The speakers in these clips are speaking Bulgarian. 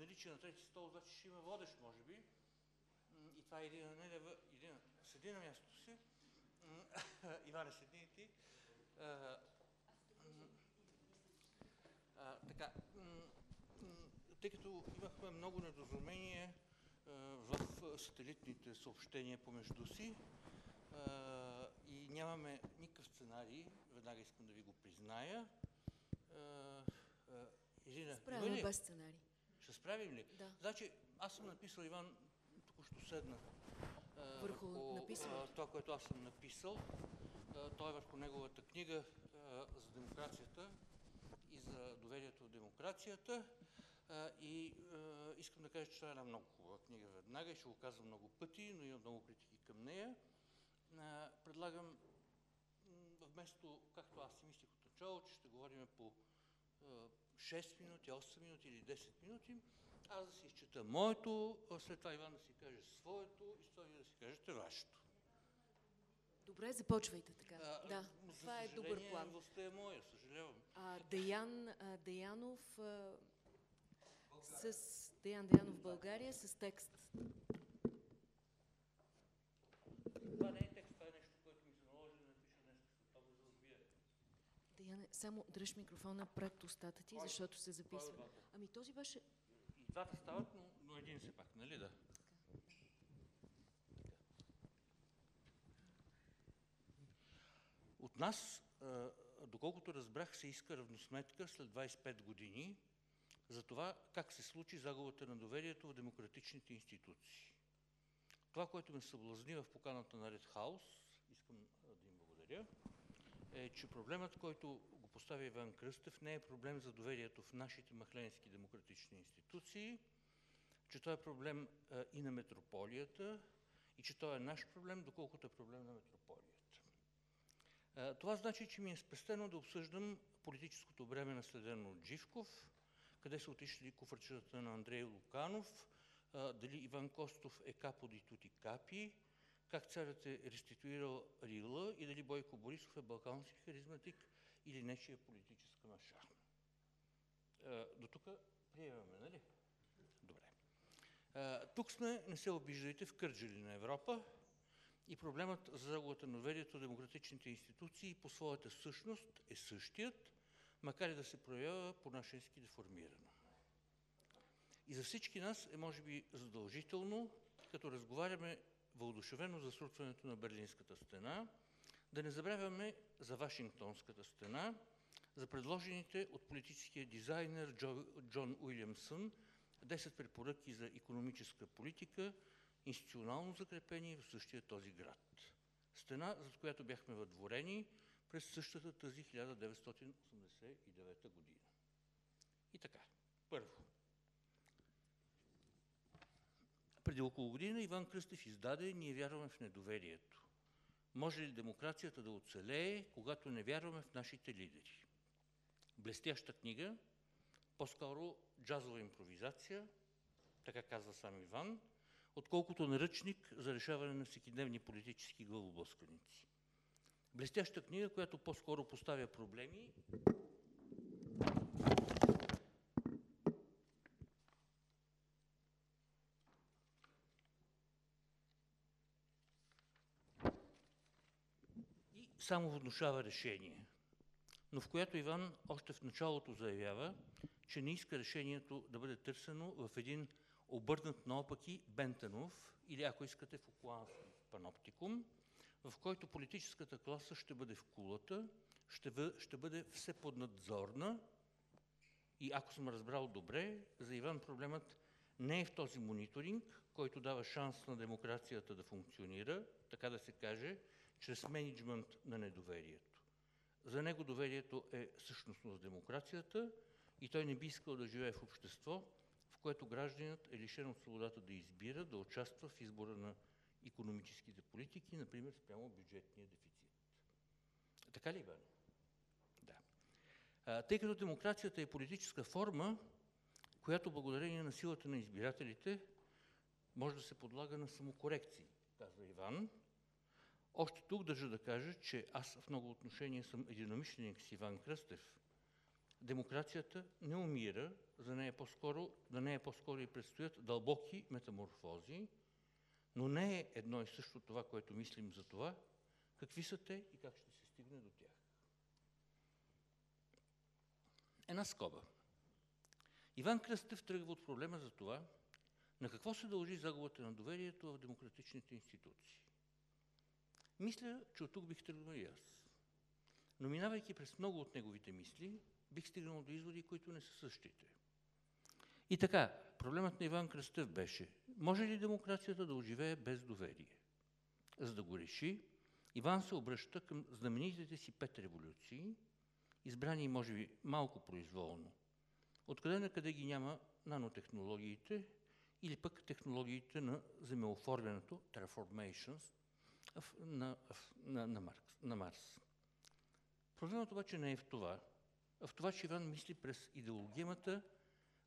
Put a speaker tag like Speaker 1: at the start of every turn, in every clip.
Speaker 1: наличие на трети стол, значи ще има водещ, може би. И това е Ирина Недева. Ирина, седи на мястото си. Иване, седи и ти. така, тъй като имахме много недоразумение в сателитните съобщения помежду си и нямаме никакъв сценарий, веднага искам да ви го призная.
Speaker 2: Ирина, Справяме без сценарий.
Speaker 1: Ще справим ли?
Speaker 2: Да.
Speaker 1: Значи, аз съм написал, Иван току-що седна.
Speaker 2: Върху написането?
Speaker 1: Това, което аз съм написал. Той е върху неговата книга за демокрацията и за доверието в демокрацията. И искам да кажа, че това е една много хубава книга веднага и ще го казвам много пъти, но има много критики към нея. Предлагам вместо, както аз си мислих от начало, че ще говорим по 6 минути, 8 минути или 10 минути, аз да си изчета моето, след това Иван да си каже своето и Стоя да си кажете вашето.
Speaker 2: Добре, започвайте така.
Speaker 1: А,
Speaker 2: да, това е добър план.
Speaker 1: Властта е моя, съжалявам.
Speaker 2: А, Деян а, Деянов а, с Деян Деянов България с текст.
Speaker 1: Това не е текст, това е нещо, което ми се наложи да напиша днес, това го разбия.
Speaker 2: Деяне, само дръж микрофона пред устата ти, защото се записва. Ами този беше...
Speaker 1: И двата стават, но, но един все пак, нали да? От нас, доколкото разбрах, се иска равносметка след 25 години за това как се случи загубата на доверието в демократичните институции. Това, което ме съблазни в поканата на Ред Хаус, искам да им благодаря, е, че проблемът, който го поставя Иван Кръстев, не е проблем за доверието в нашите махленски демократични институции, че той е проблем а, и на метрополията и че той е наш проблем, доколкото е проблем на метрополията. А, това значи, че ми е спестено да обсъждам политическото време наследено от Живков, къде са отишли куфърчетата на Андрей Луканов, а, дали Иван Костов е капо ди тути капи, как царят е реституирал Рила и дали Бойко Борисов е балкански харизматик или нечия политическа маша. До тук приемаме, нали? Добре. А, тук сме, не се обиждайте, в Кърджали на Европа и проблемът за загубата на доверието демократичните институции по своята същност е същият, макар и да се проявява по-нашенски деформирано. И за всички нас е може би задължително, като разговаряме въодушевено за срутването на Берлинската стена, да не забравяме за Вашингтонската стена, за предложените от политическия дизайнер Джо, Джон Уилямсън 10 препоръки за економическа политика, институционално закрепени в същия този град. Стена, за която бяхме въдворени през същата тази 1989 година. И така, първо. Преди около година Иван Кръстев издаде «Ние вярваме в недоверието». Може ли демокрацията да оцелее, когато не вярваме в нашите лидери? Блестяща книга, по-скоро джазова импровизация, така казва сам Иван, отколкото наръчник за решаване на всекидневни политически главоблъсканици. Блестяща книга, която по-скоро поставя проблеми и само внушава решение, но в която Иван още в началото заявява, че не иска решението да бъде търсено в един обърнат наопаки Бентенов или ако искате в Окуански паноптикум, в който политическата класа ще бъде в кулата, ще, ще бъде все поднадзорна и ако съм разбрал добре, за Иван проблемът не е в този мониторинг, който дава шанс на демокрацията да функционира, така да се каже, чрез менеджмент на недоверието. За него доверието е същностно с демокрацията и той не би искал да живее в общество, в което гражданинът е лишен от свободата да избира, да участва в избора на економическите политики, например спрямо бюджетния дефицит. Така ли, Иван? Да. А, тъй като демокрацията е политическа форма, която благодарение на силата на избирателите може да се подлага на самокорекции, казва Иван. Още тук държа да кажа, че аз в много отношения съм единомишленик с Иван Кръстев, демокрацията не умира, за нея по-скоро, да нея по-скоро и предстоят дълбоки метаморфози, но не е едно и също това, което мислим за това, какви са те и как ще се стигне до тях. Една скоба. Иван Кръстев тръгва от проблема за това, на какво се дължи загубата на доверието в демократичните институции. Мисля, че от тук бих тръгнал и аз. Но минавайки през много от неговите мисли, бих стигнал до изводи, които не са същите. И така, проблемът на Иван Кръстев беше, може ли демокрацията да оживее без доверие? За да го реши, Иван се обръща към знаменитите си пет революции, избрани може би малко произволно. Откъде на къде ги няма нанотехнологиите или пък технологиите на земеоформянето, terraformations, на, на, на, Маркс, на Марс. Проблемът обаче не е в това, а в това, че Иван мисли през идеологемата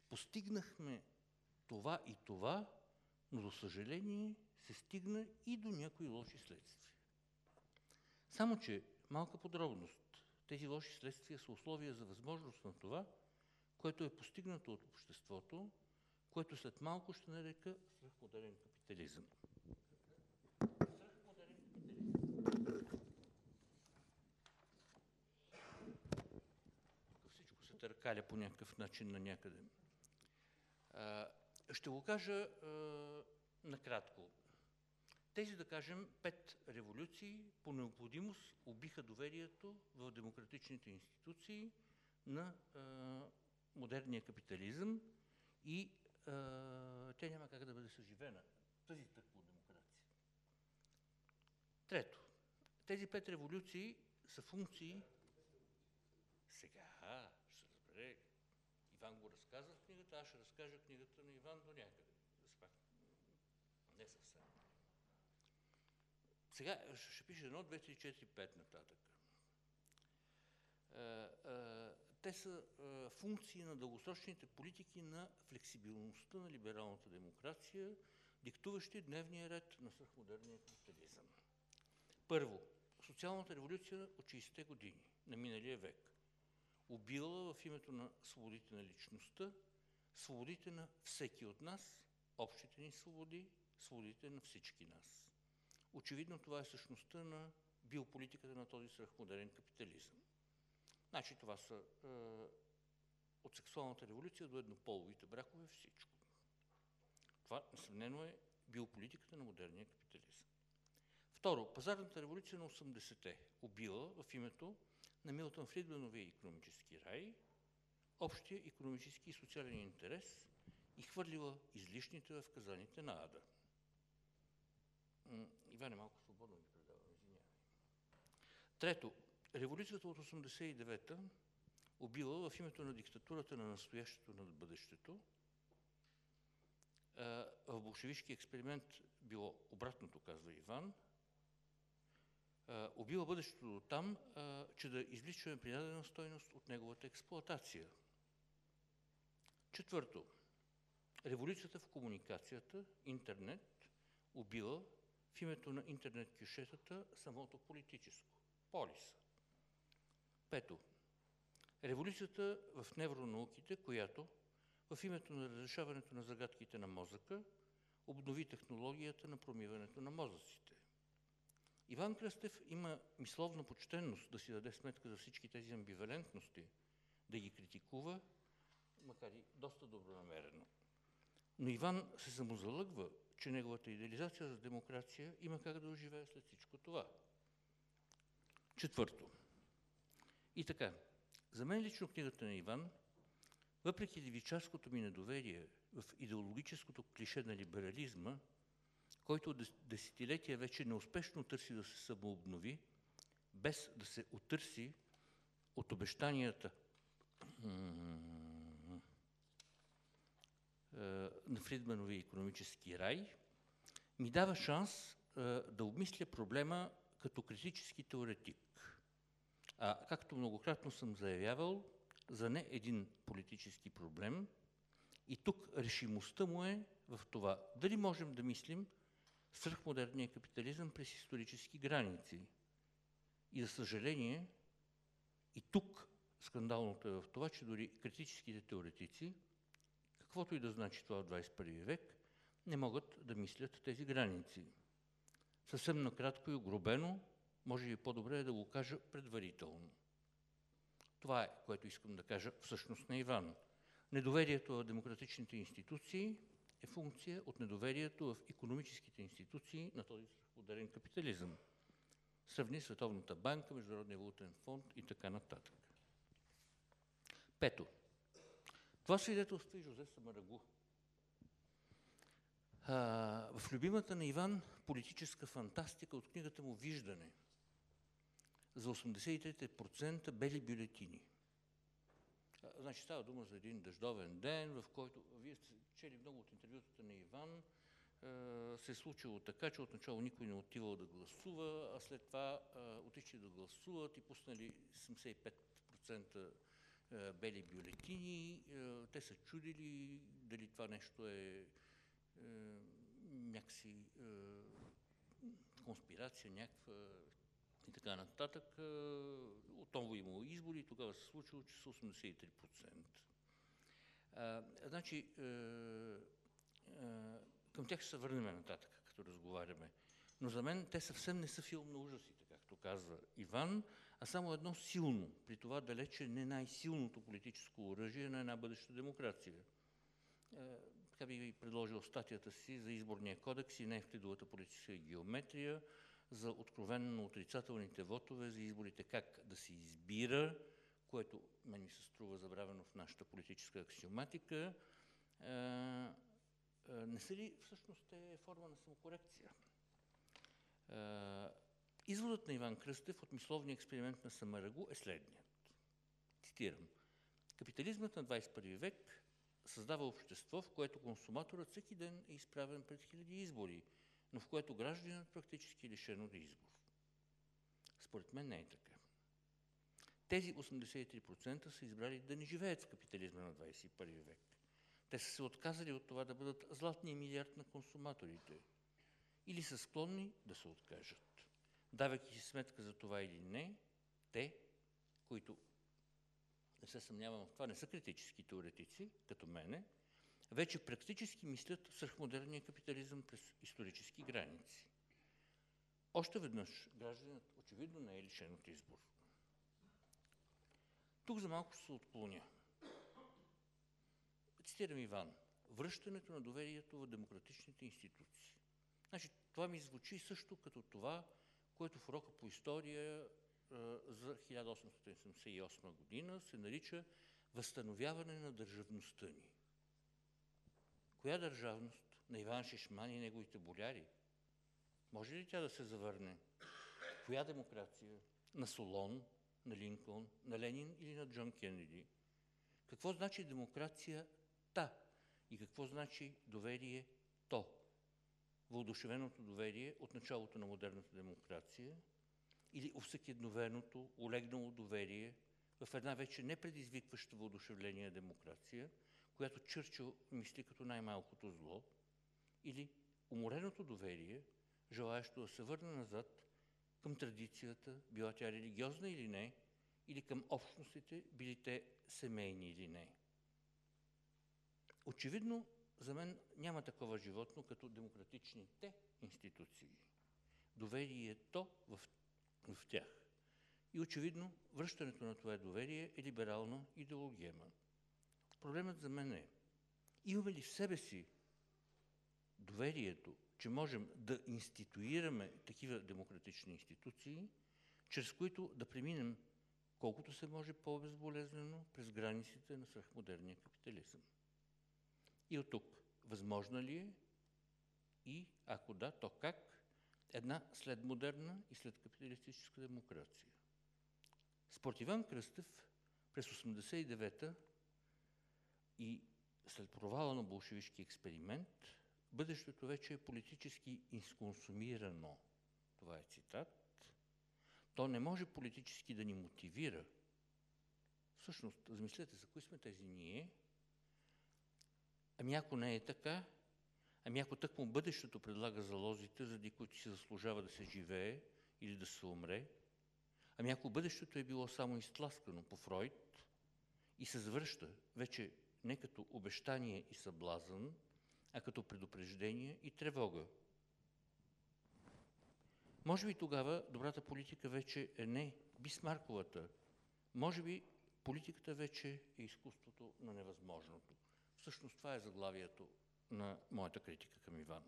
Speaker 1: постигнахме това и това, но за съжаление се стигна и до някои лоши следствия. Само, че малка подробност. Тези лоши следствия са условия за възможност на това, което е постигнато от обществото, което след малко ще нарека свръхмодерен капитализъм. Всичко се търкаля по някакъв начин на някъде. Ще го кажа накратко. Тези, да кажем, пет революции по необходимост убиха доверието в демократичните институции на а, модерния капитализъм и а, тя няма как да бъде съживена. Тази тъкмо демокрация. Трето. Тези пет революции са функции сега, разбере, Иван го разказа в книгата, аз ще разкажа книгата на Иван до някъде. Не съвсем. Сега ще пише едно, две, три, четири, пет нататък. Те са функции на дългосрочните политики на флексибилността на либералната демокрация, диктуващи дневния ред на свърхмодерния капитализъм. Първо, социалната революция от 60-те години на миналия век. Убила в името на свободите на личността, свободите на всеки от нас, общите ни свободи, свободите на всички нас. Очевидно това е същността на биополитиката на този свръхмодерен капитализъм. Значи това са е, от сексуалната революция до еднополовите бракове всичко. Това, несъмнено, е биополитиката на модерния капитализъм. Второ, пазарната революция на 80-те убила в името на Милтън Фридмановия економически рай, общия економически и социален интерес и хвърлила излишните в казаните на Ада. Иван е малко свободно ми предава, извинявай. Трето, революцията от 89-та убила в името на диктатурата на настоящето над бъдещето. В болшевишки експеримент било обратното, казва Иван. Убила бъдещето там, че да извличаме принадена стойност от неговата експлоатация. Четвърто, революцията в комуникацията, интернет, убила в името на интернет кюшетата самото политическо, полиса. Пето, революцията в невронауките, която в името на разрешаването на загадките на мозъка обнови технологията на промиването на мозъците. Иван Кръстев има мисловна почтенност да си даде сметка за всички тези амбивалентности, да ги критикува, макар и доста добронамерено. Но Иван се самозалъгва, че неговата идеализация за демокрация има как да оживее след всичко това. Четвърто. И така, за мен лично книгата на Иван, въпреки девичарското ми недоверие в идеологическото клише на либерализма, който десетилетия вече неуспешно търси да се самообнови, без да се отърси от обещанията на Фридмановия економически рай, ми дава шанс да обмисля проблема като критически теоретик. А, както многократно съм заявявал, за не един политически проблем, и тук решимостта му е в това дали можем да мислим свръхмодерния капитализъм през исторически граници. И за съжаление, и тук Скандалното е в това, че дори критическите теоретици, каквото и да значи това в 21 век, не могат да мислят тези граници. Съвсем накратко и огробено, може и по-добре е да го кажа предварително. Това е, което искам да кажа всъщност на Иван. Недоверието в демократичните институции е функция от недоверието в економическите институции на този свръхмодерен капитализъм. Сравни Световната банка, Международния валутен фонд и така нататък. Пето. Това свидетелство и Жозе Самарагу. А, в любимата на Иван политическа фантастика от книгата му Виждане за 83% бели бюлетини. Значи става дума за един дъждовен ден, в който вие сте чели много от интервютата на Иван, се е случило така, че отначало никой не отивал да гласува, а след това отишли да гласуват и пуснали 75% бели бюлетини. Те са чудили дали това нещо е някакси конспирация, някаква и така нататък. Отново имало избори и тогава се случило, че са 83%. А, значи, а, а, към тях ще се върнем нататък, като разговаряме. Но за мен те съвсем не са филм на ужасите, както казва Иван, а само едно силно, при това далече не най-силното политическо оръжие на една бъдеща демокрация. Е, така би предложил статията си за изборния кодекс и неевклидовата политическа геометрия, за откровенно отрицателните вотове, за изборите как да се избира, което мен ми се струва забравено в нашата политическа аксиоматика. Е, е, не са ли всъщност те форма на самокорекция? Изводът на Иван Кръстев от мисловния експеримент на Самарагу е следният. Цитирам. Капитализмът на 21 век създава общество, в което консуматорът всеки ден е изправен пред хиляди избори, но в което гражданинът практически е лишен от избор. Според мен не е така. Тези 83% са избрали да не живеят в капитализма на 21 век. Те са се отказали от това да бъдат златния милиард на консуматорите или са склонни да се откажат давайки си сметка за това или не, те, които не се съмнявам в това, не са критически теоретици, като мене, вече практически мислят свръхмодерния капитализъм през исторически граници. Още веднъж гражданинът очевидно не е лишен от избор. Тук за малко се отклоня. Цитирам Иван. Връщането на доверието в демократичните институции. Значи, това ми звучи също като това, което в урока по история за 1878 година се нарича възстановяване на държавността ни. Коя държавност? На Иван Шишман и неговите боляри? Може ли тя да се завърне? Коя демокрация? На Солон, на Линколн, на Ленин или на Джон Кеннеди? Какво значи демокрация та? И какво значи доверие то? въодушевеното доверие от началото на модерната демокрация или всекидновеното, олегнало доверие в една вече не предизвикваща въодушевление демокрация, която Чърчил мисли като най-малкото зло, или умореното доверие, желаящо да се върне назад към традицията, била тя религиозна или не, или към общностите, били те семейни или не. Очевидно, за мен няма такова животно като демократичните институции. Доверието в, в тях. И очевидно, връщането на това доверие е либерална идеологема. Проблемът за мен е, имаме ли в себе си доверието, че можем да институираме такива демократични институции, чрез които да преминем колкото се може по-безболезнено през границите на свръхмодерния капитализъм. И от тук, възможна ли е и ако да, то как една след модерна и след капиталистическа демокрация? Според Иван Кръстев през 89-та и след провала на болшевишки експеримент, бъдещето вече е политически изконсумирано. Това е цитат. То не може политически да ни мотивира. Всъщност, размислете за кои сме тези ние – Ами ако не е така, ами ако тъкмо бъдещето предлага залозите, заради които си заслужава да се живее или да се умре, Ами ако бъдещето е било само изтласкано по Фройд и се завръща вече не като обещание и съблазън, а като предупреждение и тревога. Може би тогава добрата политика вече е не Бисмарковата. Може би политиката вече е изкуството на невъзможното. Всъщност това е заглавието на моята критика към Иван.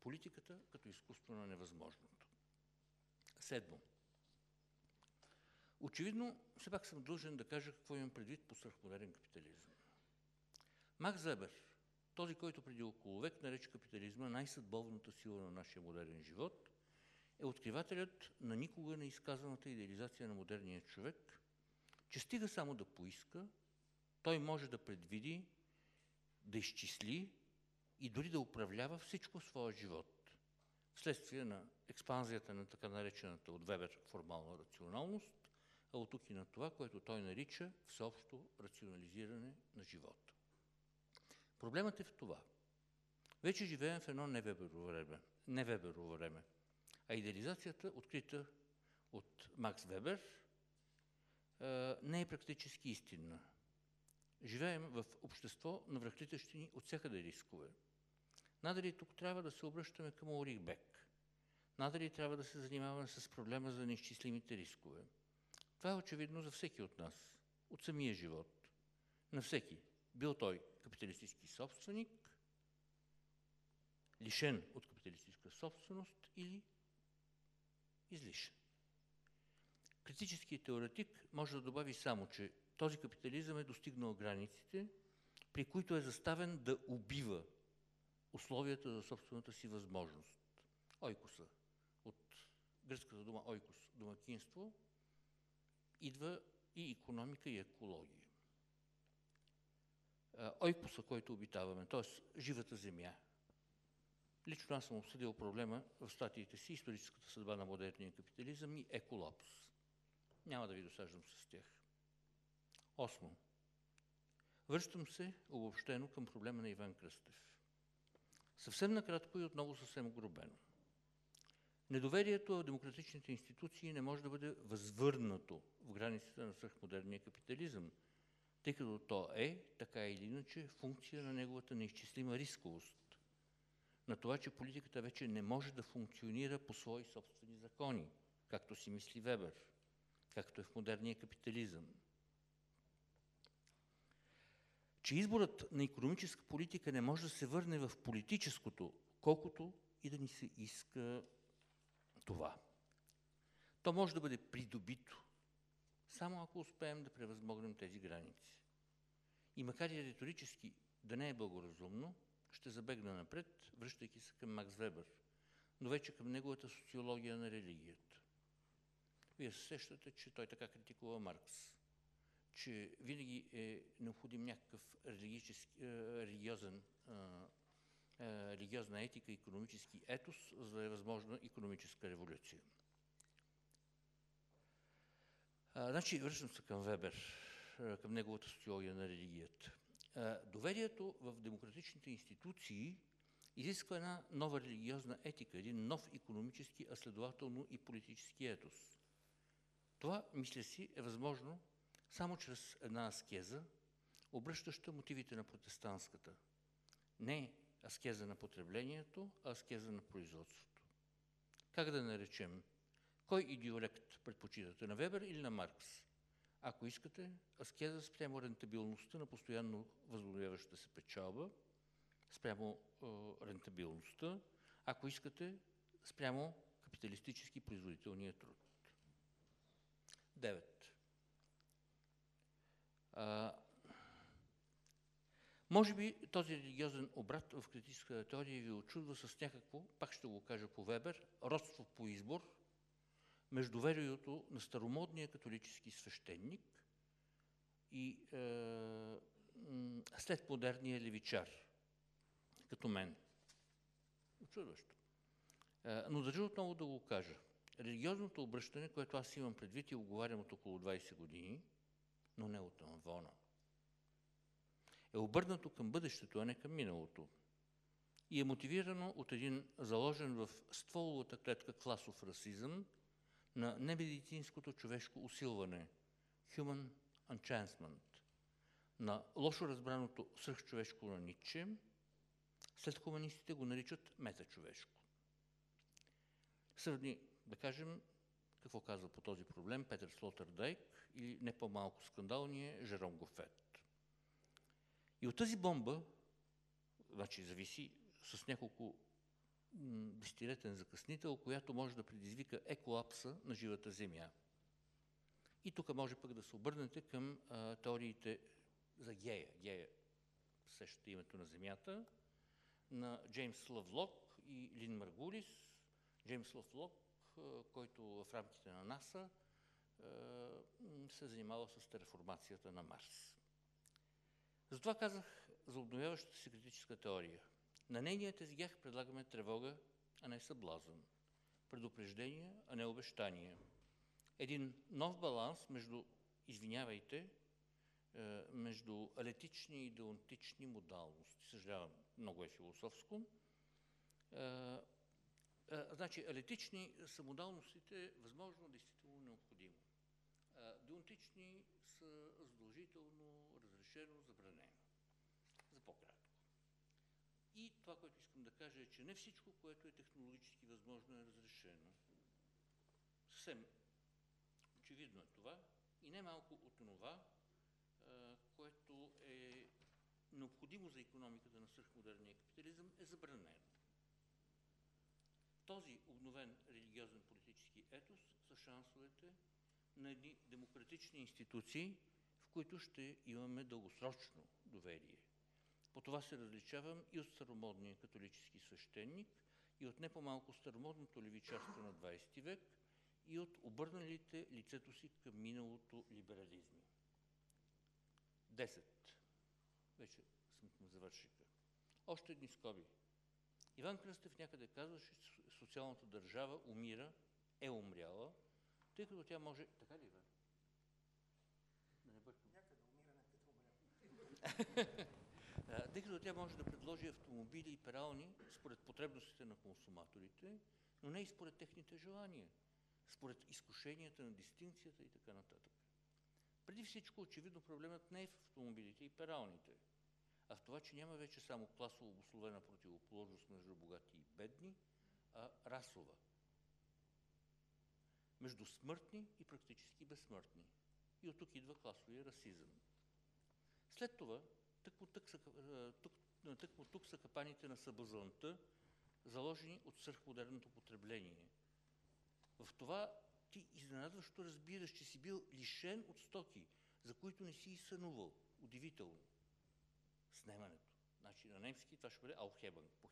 Speaker 1: Политиката като изкуство на невъзможното. Седмо. Очевидно, все пак съм дължен да кажа какво имам предвид по свърхмодерен капитализъм. Макс Зебер, този, който преди около век нарече капитализма най-съдбовната сила на нашия модерен живот, е откривателят на никога не изказаната идеализация на модерния човек, че стига само да поиска, той може да предвиди, да изчисли и дори да управлява всичко своя живот. Вследствие на експанзията на така наречената от Вебер формална рационалност, а от тук и на това, което той нарича всеобщо рационализиране на живота. Проблемът е в това. Вече живеем в едно невеберово време, невеберово време. А идеализацията, открита от Макс Вебер, не е практически истинна. Живеем в общество на връхлитащи от всякъде рискове. Надали тук трябва да се обръщаме към Орих Бек. Надали трябва да се занимаваме с проблема за неизчислимите рискове. Това е очевидно за всеки от нас, от самия живот. На всеки. Бил той капиталистически собственик, лишен от капиталистическа собственост или излишен. Критическият теоретик може да добави само, че този капитализъм е достигнал границите, при които е заставен да убива условията за собствената си възможност. Ойкоса. От гръцката дума ойкос, домакинство, идва и економика, и екология. Ойкоса, който обитаваме, т.е. живата земя. Лично аз съм обсъдил проблема в статиите си «Историческата съдба на модерния капитализъм» и «Еколапс». Няма да ви досаждам с тях. Осмо. Връщам се обобщено към проблема на Иван Кръстев. Съвсем накратко и отново съвсем огробено. Недоверието в демократичните институции не може да бъде възвърнато в границите на свръхмодерния капитализъм, тъй като то е, така или иначе, функция на неговата неизчислима рисковост, на това, че политиката вече не може да функционира по свои собствени закони, както си мисли Вебер, както е в модерния капитализъм. Че изборът на економическа политика не може да се върне в политическото, колкото и да ни се иска това. То може да бъде придобито, само ако успеем да превъзмогнем тези граници. И макар и риторически да не е благоразумно, ще забегна напред, връщайки се към Макс Вебер, но вече към неговата социология на религията. Вие се сещате, че той така критикува Маркс, че винаги е необходим някакъв религиозен религиозна етика, економически етос, за да е възможна економическа революция. Значи, връщам се към Вебер, към неговата социология на религията. А, доверието в демократичните институции изисква една нова религиозна етика, един нов економически, а следователно и политически етос. Това, мисля си, е възможно само чрез една аскеза, обръщаща мотивите на протестантската. Не аскеза на потреблението, а аскеза на производството. Как да наречем? Кой идеолект предпочитате, на Вебер или на Маркс? Ако искате, аскеза спрямо рентабилността на постоянно възобновяваща се печалба, спрямо е, рентабилността, ако искате, спрямо капиталистически производителния труд. Девет. Може би този религиозен обрат в критическата теория ви очудва с някакво, пак ще го кажа по Вебер, родство по избор между верието на старомодния католически свещеник и е, след левичар, като мен. Очудващо. Е, но държа отново да го кажа. Религиозното обръщане, което аз имам предвид и оговарям от около 20 години, но не от Анвона, е обърнато към бъдещето, а не към миналото. И е мотивирано от един заложен в стволовата клетка класов расизъм, на немедицинското човешко усилване, human enhancement, на лошо разбраното свръхчовешко на Ницше, след хуманистите го наричат метачовешко. Сравни, да кажем, какво казва по този проблем Петър Слотърдайк или не по-малко скандалния Жером Гофет. И от тази бомба, значи зависи с няколко десетилетен закъснител, която може да предизвика еколапса на живата Земя. И тук може пък да се обърнете към а, теориите за Гея. Гея сещате името на Земята, на Джеймс Лавлок и Лин Маргулис. Джеймс Лавлок, който в рамките на НАСА се занимава с тереформацията на Марс. Затова казах за обновяващата се критическа теория. На нейния тезгях предлагаме тревога, а не съблазън. Предупреждение, а не обещание. Един нов баланс между, извинявайте, между алетични и деонтични модалности. Съжалявам, много е философско. Значи, алетични са модалностите възможно, действително необходимо. Деонтични са разрешено, забранено. За по-кратко. И това, което искам да кажа е, че не всичко, което е технологически възможно е разрешено. Съвсем очевидно е това и не малко от това, което е необходимо за економиката на свърхмодерния капитализъм, е забранено. Този обновен религиозен политически етос са шансовете на едни демократични институции, които ще имаме дългосрочно доверие. По това се различавам и от старомодния католически свещеник, и от не по-малко старомодното левичарство на 20 век, и от обърналите лицето си към миналото либерализми. 10. Вече съм завършика. Още едни скоби. Иван Кръстев някъде казваше, че социалната държава умира, е умряла, тъй като тя може... Така ли, Иван? Да не бъркам.
Speaker 3: Някъде умира, някъде
Speaker 1: умряла. тъй като тя може да предложи автомобили и перални според потребностите на консуматорите, но не и според техните желания, според изкушенията на дистинкцията и така нататък. Преди всичко, очевидно, проблемът не е в автомобилите и пералните, а в това, че няма вече само класово обословена противоположност между богати и бедни, а расова. Между смъртни и практически безсмъртни. И от тук идва класовия расизъм. След това, тъкмо тук, са, тук, тъкмо тук са капаните на събазълнта, заложени от свърхмодерното потребление. В това ти изненадващо разбираш, че си бил лишен от стоки, за които не си и сънувал. Удивително. Снемането. Значи на немски това ще бъде Алхебън, по.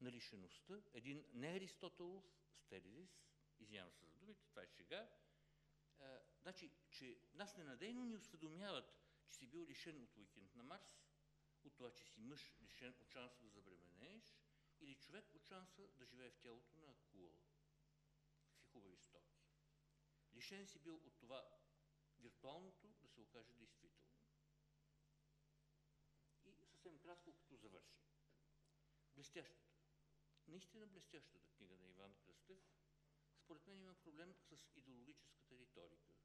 Speaker 1: На лишеността, един не Аристотелов стерилис, извинявам се за думите, това е шега, а, значи, че нас ненадейно ни осведомяват, че си бил лишен от уикенд на Марс, от това, че си мъж лишен от шанса да забременееш, или човек от шанса да живее в тялото на акула. Какви хубави стоки. Лишен си бил от това виртуалното да се окаже действително. И съвсем кратко, като завърши. Блестящата, наистина блестящата книга на Иван Кръстев, според мен има проблем с идеологическата риторика.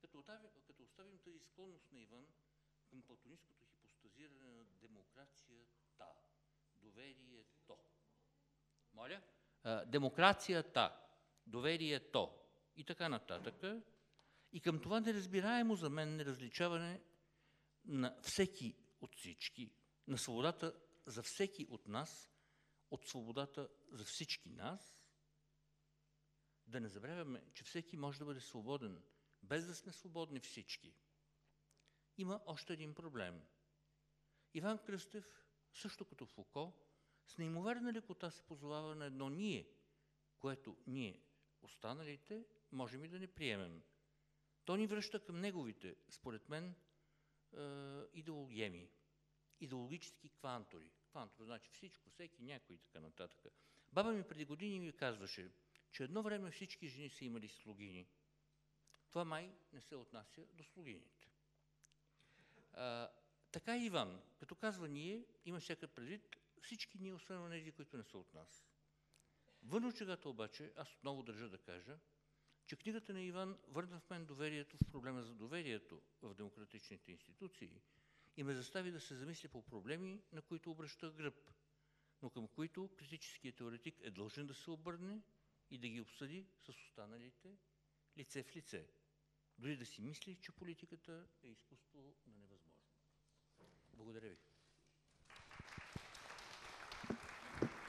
Speaker 1: Като оставим, като оставим тази склонност на Иван към платонистското хипостазиране на демокрацията, доверието. Моля? А, демокрацията, доверието и така нататък. И към това неразбираемо за мен неразличаване на всеки от всички, на свободата за всеки от нас, от свободата за всички нас, да не забравяме, че всеки може да бъде свободен, без да сме свободни всички. Има още един проблем. Иван Кръстев, също като Фуко, с неимоверна лекота се позовава на едно ние, което ние, останалите, можем и да не приемем. То ни връща към неговите, според мен, идеологеми, идеологически квантори. Квантори значи всичко, всеки, някой и така нататък. Баба ми преди години ми казваше, че едно време всички жени са имали слугини. Това май не се отнася до слугините. А, така и Иван, като казва ние, има всяка предвид всички ние, освен тези, които не са от нас. Вън очегата обаче, аз отново държа да кажа, че книгата на Иван върна в мен доверието в проблема за доверието в демократичните институции и ме застави да се замисля по проблеми, на които обръща гръб, но към които критическият теоретик е дължен да се обърне и да ги обсъди с останалите лице в лице, дори да си мисли, че политиката е изкуство на невъзможно. Благодаря ви.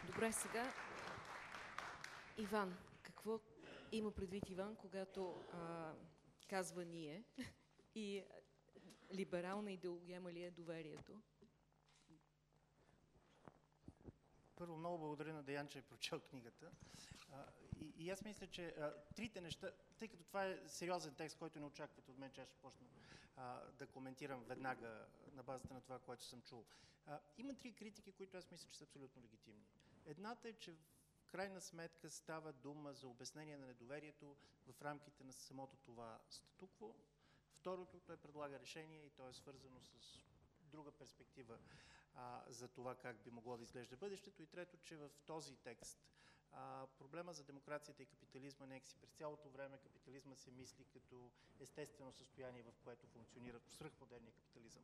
Speaker 2: Добре, сега Иван. Какво има предвид Иван, когато а, казва ние и либерална идеология ли е доверието?
Speaker 3: Първо, много благодаря на Деян, че е прочел книгата. А, и, аз мисля, че а, трите неща, тъй като това е сериозен текст, който не очаквате от мен, че аз ще почна а, да коментирам веднага на базата на това, което съм чул. А, има три критики, които аз мисля, че са абсолютно легитимни. Едната е, че в крайна сметка става дума за обяснение на недоверието в рамките на самото това статукво. Второто, той предлага решение и то е свързано с друга перспектива а, за това как би могло да изглежда бъдещето. И трето, че в този текст а, проблема за демокрацията и капитализма някакси през цялото време капитализма се мисли като естествено състояние, в което функционира свръхмодерния капитализъм.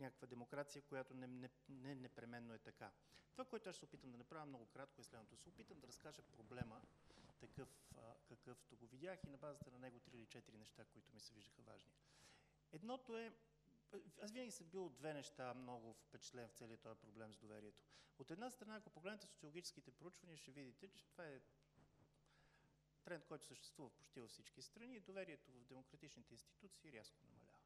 Speaker 3: Някаква демокрация, която не, не, не непременно е така. Това, което аз се опитам да направя много кратко е следното. Се опитам да разкажа проблема, такъв а, какъвто го видях и на базата на него три или четири неща, които ми се виждаха важни. Едното е аз винаги съм бил от две неща много впечатлен в целият този проблем с доверието. От една страна, ако погледнете социологическите проучвания, ще видите, че това е тренд, който съществува почти във всички страни и доверието в демократичните институции рязко намалява.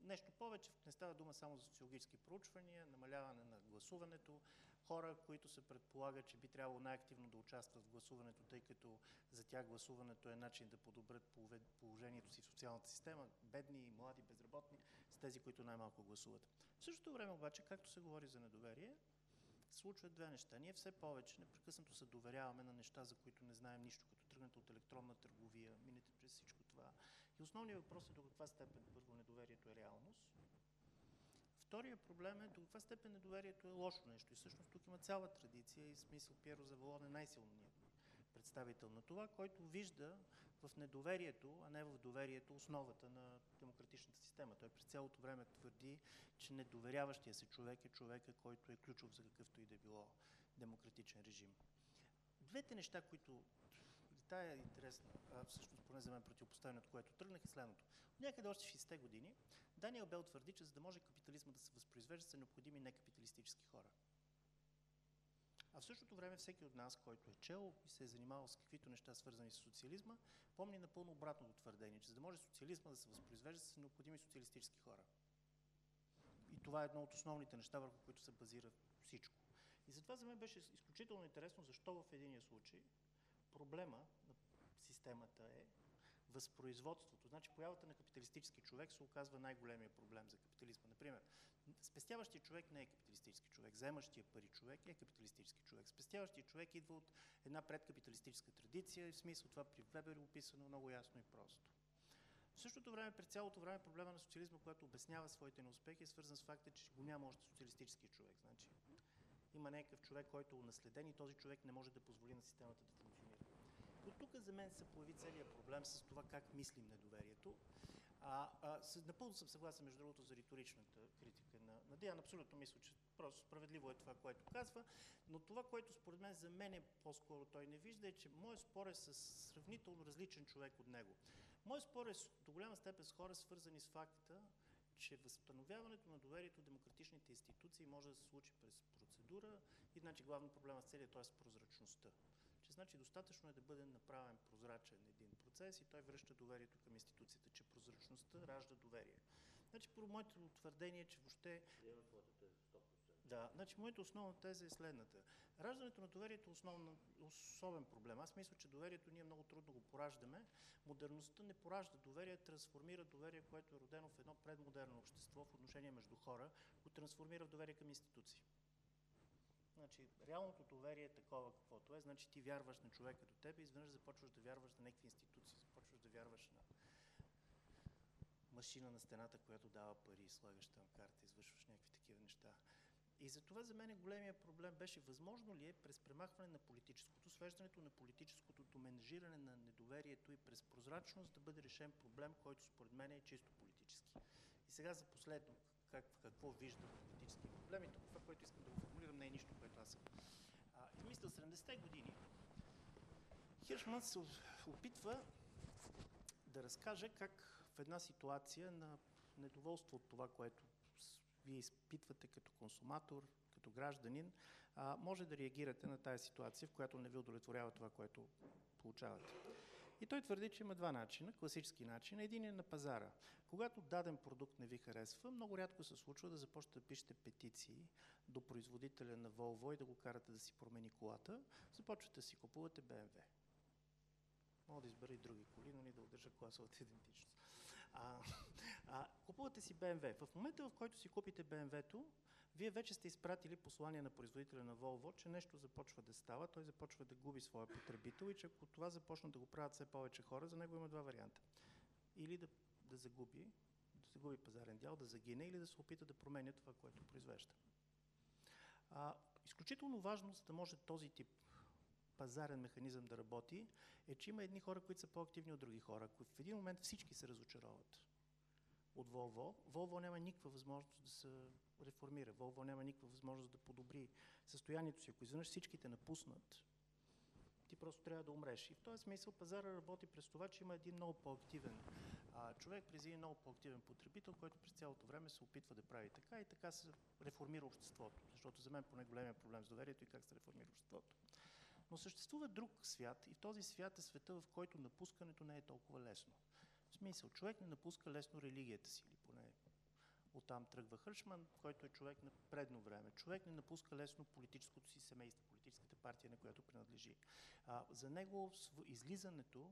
Speaker 3: Нещо повече, не става дума само за социологически проучвания, намаляване на гласуването, хора, които се предполага, че би трябвало най-активно да участват в гласуването, тъй като за тях гласуването е начин да подобрят положението си в социалната система, бедни, млади, безработни, с тези, които най-малко гласуват. В същото време обаче, както се говори за недоверие, случват две неща. Ние все повече непрекъснато се доверяваме на неща, за които не знаем нищо, като тръгнете от електронна търговия, минете през всичко това. И основният въпрос е до каква степен първо недоверието е реалност Втория проблем е до каква степен недоверието е лошо нещо. И всъщност тук има цяла традиция и смисъл Пьеро Заволон е най-силният представител на това, който вижда в недоверието, а не в доверието основата на демократичната система. Той през цялото време твърди, че недоверяващия се човек е човека, който е ключов за какъвто и да било демократичен режим. Двете неща, които тая е интересна, всъщност поне за мен противопоставяне, от което тръгнах е следното. Някъде още в 60-те години Даниел Бел твърди, че за да може капитализма да се възпроизвежда, са необходими некапиталистически хора. А в същото време всеки от нас, който е чел и се е занимавал с каквито неща, свързани с социализма, помни напълно обратното твърдение, че за да може социализма да се възпроизвежда, са необходими социалистически хора. И това е едно от основните неща, върху които се базира всичко. И затова за мен беше изключително интересно, защо в единия случай проблема на системата е възпроизводството. Значи появата на капиталистически човек се оказва най-големия проблем за капитализма. Например, спестяващия човек не е капиталистически човек, вземащия пари човек е капиталистически човек. Спестяващия човек идва от една предкапиталистическа традиция и в смисъл това при Вебер е описано много ясно и просто. В същото време, през цялото време, проблема на социализма, който обяснява своите неуспехи, е свързан с факта, че го няма още социалистически човек. Значи, има някакъв човек, който е унаследен и този човек не може да позволи на системата да от тук за мен се появи целият проблем с това как мислим недоверието. А, а, с, напълно съм съгласен, между другото, за риторичната критика на, на Диан. Абсолютно мисля, че просто справедливо е това, което казва. Но това, което според мен за мен е по-скоро той не вижда, е, че моят спор е с сравнително различен човек от него. Моят спор е до голяма степен с хора, свързани с факта, че възстановяването на доверието в демократичните институции може да се случи през процедура и значи главно проблема с целият, т.е. прозрачността значи достатъчно е да бъде направен прозрачен един процес и той връща доверието към институцията, че прозрачността ражда доверие. Значи, по моето твърдение, че въобще... Да, значи моята основна теза е следната. Раждането на доверието е основна, особен проблем. Аз мисля, че доверието ние много трудно го пораждаме. Модерността не поражда доверие, трансформира доверие, което е родено в едно предмодерно общество в отношение между хора, го трансформира в доверие към институции. Значи, реалното доверие е такова каквото е. Значи ти вярваш на човека до тебе изведнъж започваш да вярваш на някакви институции, започваш да вярваш на машина на стената, която дава пари, слагаш там карта, извършваш някакви такива неща. И затова за мен големия проблем беше възможно ли е през премахване на политическото, свеждането на политическото до менажиране на недоверието и през прозрачност да бъде решен проблем, който според мен е чисто политически. И сега за последно, как, какво виждам политически проблеми, това, което искам да го не е нищо, което аз съм измислил 70-те години. Хиршман се опитва да разкаже как в една ситуация на недоволство от това, което вие изпитвате като консуматор, като гражданин, може да реагирате на тази ситуация, в която не ви удовлетворява това, което получавате. И той твърди, че има два начина, класически начин. Един е на пазара. Когато даден продукт не ви харесва, много рядко се случва да започнете да пишете петиции до производителя на Volvo и да го карате да си промени колата. Започвате да си купувате BMW. Мога да избера и други коли, но не да удържа класовата идентичност. А, а, купувате си BMW. В момента, в който си купите BMW-то, вие вече сте изпратили послание на производителя на Volvo, че нещо започва да става, той започва да губи своя потребител и че ако това започнат да го правят все повече хора, за него има два варианта. Или да, да загуби, да загуби пазарен дял, да загине или да се опита да променя това, което произвежда. А, изключително важно, за да може този тип пазарен механизъм да работи, е, че има едни хора, които са по-активни от други хора. Ако в един момент всички се разочароват от Volvo, Volvo няма никаква възможност да се реформира. Volvo няма никаква възможност да подобри състоянието си. Ако изведнъж всичките напуснат, ти просто трябва да умреш. И в този смисъл пазара работи през това, че има един много по-активен човек, през един много по-активен потребител, който през цялото време се опитва да прави така и така се реформира обществото. Защото за мен поне големия проблем с доверието и как се реформира обществото. Но съществува друг свят и в този свят е света, в който напускането не е толкова лесно. В смисъл, човек не напуска лесно религията си, или поне оттам тръгва Хършман, който е човек на предно време. Човек не напуска лесно политическото си семейство, политическата партия, на която принадлежи. А, за него излизането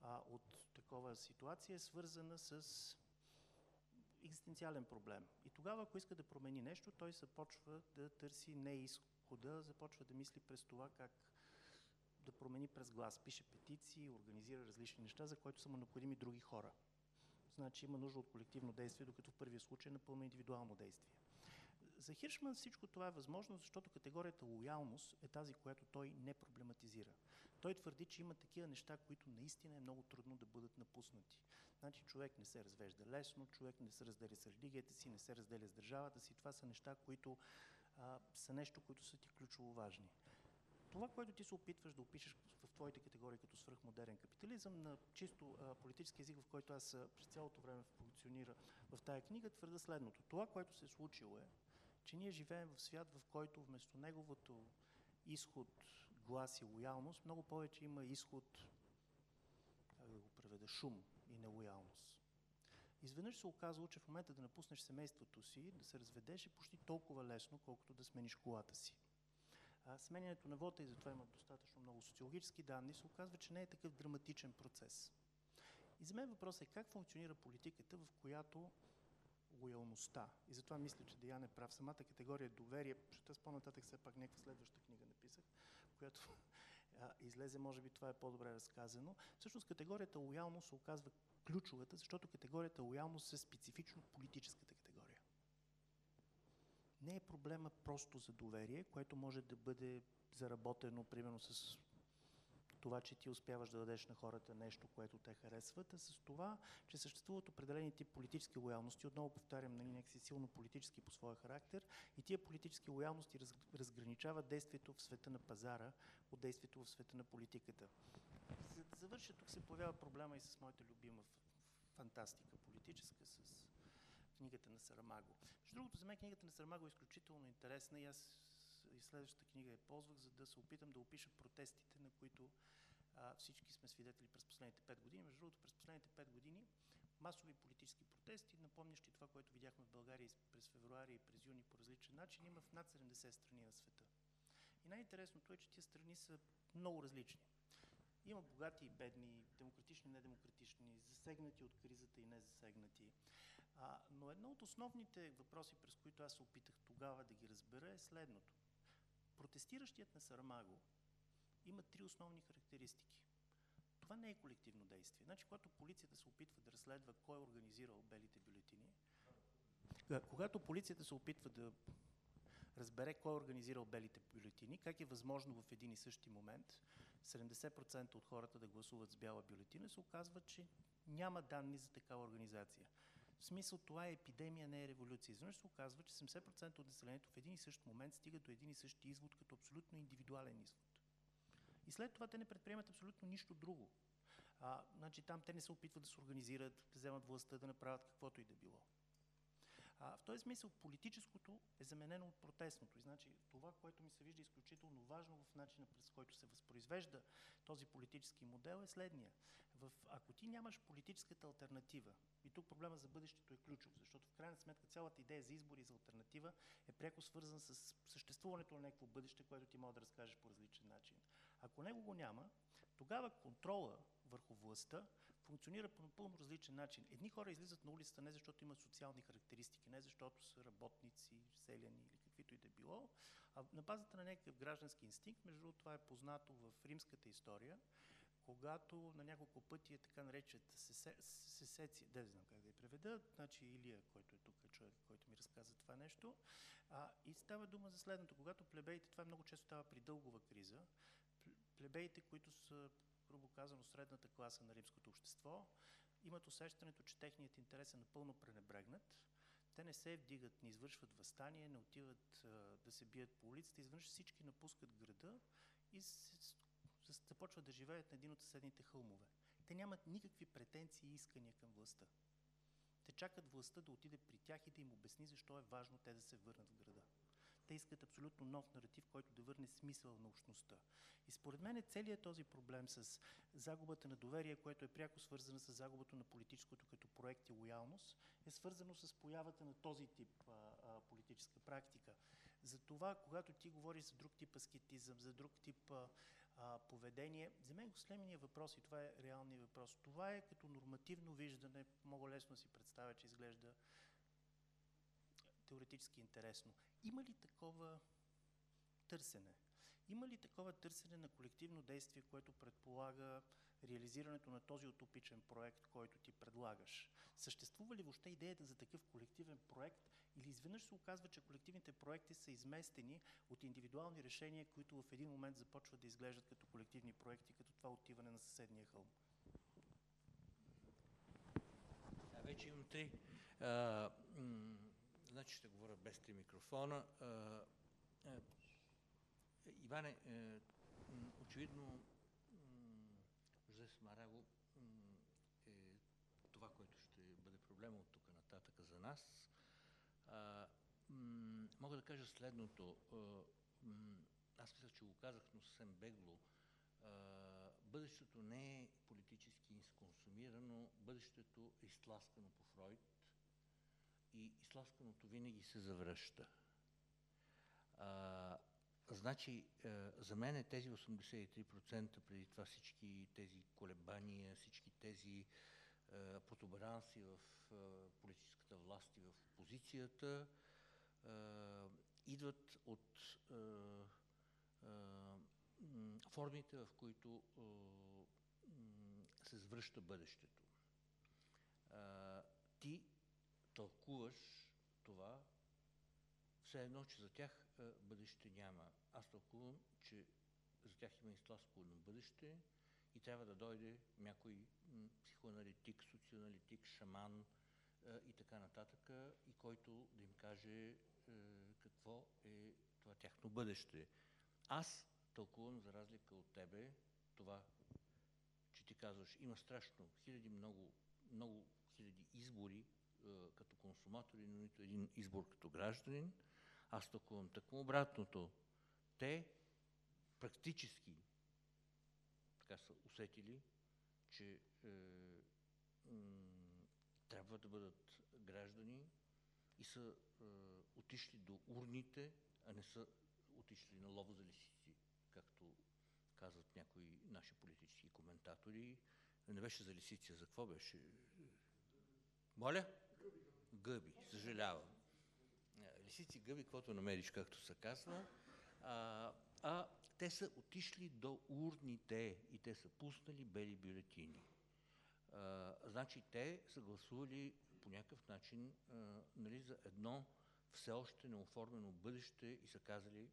Speaker 3: а, от такова ситуация е свързана с екзистенциален проблем. И тогава, ако иска да промени нещо, той започва да търси не изхода, започва да мисли през това как да промени през глас. Пише петиции, организира различни неща, за които са му необходими други хора. Значи има нужда от колективно действие, докато в първия случай е напълно индивидуално действие. За Хиршман всичко това е възможно, защото категорията лоялност е тази, която той не проблематизира. Той твърди, че има такива неща, които наистина е много трудно да бъдат напуснати. Значи човек не се развежда лесно, човек не се разделя с религията си, не се разделя с държавата си. Това са неща, които а, са нещо, които са ти ключово важни това, което ти се опитваш да опишеш в твоите категории като свръхмодерен капитализъм, на чисто а, политически език, в който аз през цялото време функционира в тая книга, твърда следното. Това, което се е случило е, че ние живеем в свят, в който вместо неговото изход, глас и лоялност, много повече има изход, как да го преведа, шум и нелоялност. Изведнъж се оказало, че в момента да напуснеш семейството си, да се разведеш е почти толкова лесно, колкото да смениш колата си сменянето на вода, и затова има достатъчно много социологически данни, се оказва, че не е такъв драматичен процес. И за мен въпросът е как функционира политиката, в която лоялността, и затова мисля, че Деян е прав, самата категория доверие, ще с по-нататък все пак някаква следваща книга написах, която излезе, може би това е по-добре разказано. Всъщност категорията лоялност се оказва ключовата, защото категорията лоялност е специфично политическата не е проблема просто за доверие, което може да бъде заработено, примерно с това, че ти успяваш да дадеш на хората нещо, което те харесват, а с това, че съществуват определени тип политически лоялности. Отново повтарям, нали, някакси силно политически по своя характер. И тия политически лоялности раз, разграничават действието в света на пазара от действието в света на политиката. За да завърша, тук се появява проблема и с моята любима фантастика политическа, с книгата на Сарамаго. Между другото, за мен книгата на Сарамаго е изключително интересна и аз и следващата книга я ползвах, за да се опитам да опиша протестите, на които а, всички сме свидетели през последните 5 години. Между другото, през последните 5 години масови политически протести, напомнящи това, което видяхме в България през февруари и през юни по различен начин, има в над 70 страни на света. И най-интересното е, че тези страни са много различни. Има богати и бедни, демократични и недемократични, засегнати от кризата и незасегнати. А, но едно от основните въпроси, през които аз се опитах тогава да ги разбера е следното. Протестиращият на Сарамаго има три основни характеристики. Това не е колективно действие. Значи, когато полицията се опитва да разследва кой е организирал белите бюлетини, когато полицията се опитва да разбере кой е организирал белите бюлетини, как е възможно в един и същи момент 70% от хората да гласуват с бяла бюлетина, се оказва, че няма данни за такава организация. В смисъл това е епидемия, не е революция. Изведнъж се оказва, че 70% от населението в един и същ момент стига до един и същи извод като абсолютно индивидуален извод. И след това те не предприемат абсолютно нищо друго. А, значи там те не се опитват да се организират, да вземат властта, да направят каквото и да било. А, в този смисъл политическото е заменено от протестното. И значи това, което ми се вижда изключително важно в начина, през който се възпроизвежда този политически модел е следния. В, ако ти нямаш политическата альтернатива, и тук проблема за бъдещето е ключов, защото в крайна сметка цялата идея за избори и за альтернатива е пряко свързан с съществуването на някакво бъдеще, което ти може да разкажеш по различен начин. Ако него го няма, тогава контрола върху властта функционира по напълно различен начин. Едни хора излизат на улицата не защото имат социални характеристики, не защото са работници, селяни или каквито и да било, а на базата на някакъв граждански инстинкт. Между другото, това е познато в римската история, когато на няколко пъти е така наречет сесеция, да не знам как да я преведа, значи Илия, който е тук, е човек, който ми разказа това нещо, а, и става дума за следното. Когато плебеите, това много често става при дългова криза, плебеите, които са грубо казано, средната класа на римското общество, имат усещането, че техният интерес е напълно пренебрегнат. Те не се вдигат, не извършват възстание, не отиват а, да се бият по улицата. Изведнъж всички напускат града и започват да живеят на един от съседните хълмове. Те нямат никакви претенции и искания към властта. Те чакат властта да отиде при тях и да им обясни защо е важно те да се върнат в града. Те искат абсолютно нов наратив, който да върне смисъл на общността. И според мен целият този проблем с загубата на доверие, което е пряко свързано с загубата на политическото като проект и лоялност, е свързано с появата на този тип а, а, политическа практика. Затова, когато ти говориш за друг тип аскетизъм, за друг тип а, а, поведение, за мен големият въпрос, и това е реалният въпрос, това е като нормативно виждане, много лесно си представя, че изглежда теоретически интересно. Има ли такова търсене? Има ли такова търсене на колективно действие, което предполага реализирането на този утопичен проект, който ти предлагаш? Съществува ли въобще идеята за такъв колективен проект или изведнъж се оказва, че колективните проекти са изместени от индивидуални решения, които в един момент започват да изглеждат като колективни проекти, като това отиване на съседния хълм?
Speaker 1: Вече имам три. Значи ще говоря без три микрофона. Иване, очевидно Жозе Смараго е това, което ще бъде проблема от тук нататък за нас. Мога да кажа следното. Аз мисля, че го казах, но съвсем бегло. Бъдещето не е политически изконсумирано, бъдещето е изтласкано по Фройд и изтласканото винаги се завръща. А, Значи, е, за мен е тези 83%, преди това всички тези колебания, всички тези е, протуберанси в е, политическата власт и в опозицията, идват от формите, в които се завръща бъдещето. Ти тълкуваш това все едно, че за тях бъдеще няма. Аз тълкувам, че за тях има изтласкано бъдеще и трябва да дойде някой психоаналитик, социоаналитик, шаман и така нататък, и който да им каже какво е това тяхно бъдеще. Аз тълкувам, за разлика от тебе, това, че ти казваш, има страшно хиляди, много, много хиляди избори като консуматори, но нито един избор като гражданин. Аз тълкувам такво обратното. Те практически така са усетили, че е, трябва да бъдат граждани и са е, отишли до урните, а не са отишли на лово за лисици, както казват някои наши политически коментатори. Не беше за лисици, за какво беше? Моля? Гъби, съжалявам лисици, гъби, каквото намериш, както се казва, а, а те са отишли до урните и те са пуснали бели бюлетини. А, значи те са гласували по някакъв начин а, нали, за едно все още неоформено бъдеще и са казали,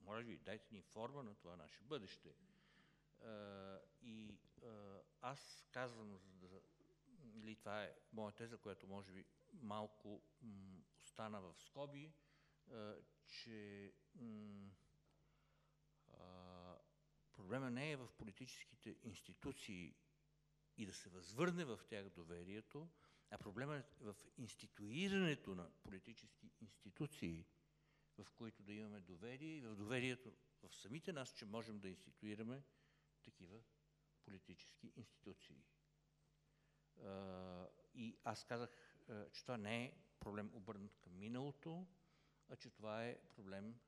Speaker 1: моля ви, дайте ни форма на това наше бъдеще. А, и а, аз казвам, за да, или това е моя теза, която може би малко остана в скоби, а, че проблема не е в политическите институции и да се възвърне в тях доверието, а проблема е в институирането на политически институции, в които да имаме доверие и в доверието в самите нас, че можем да институираме такива политически институции. И аз казах, че това не е проблем обърнат към миналото, а че това е проблем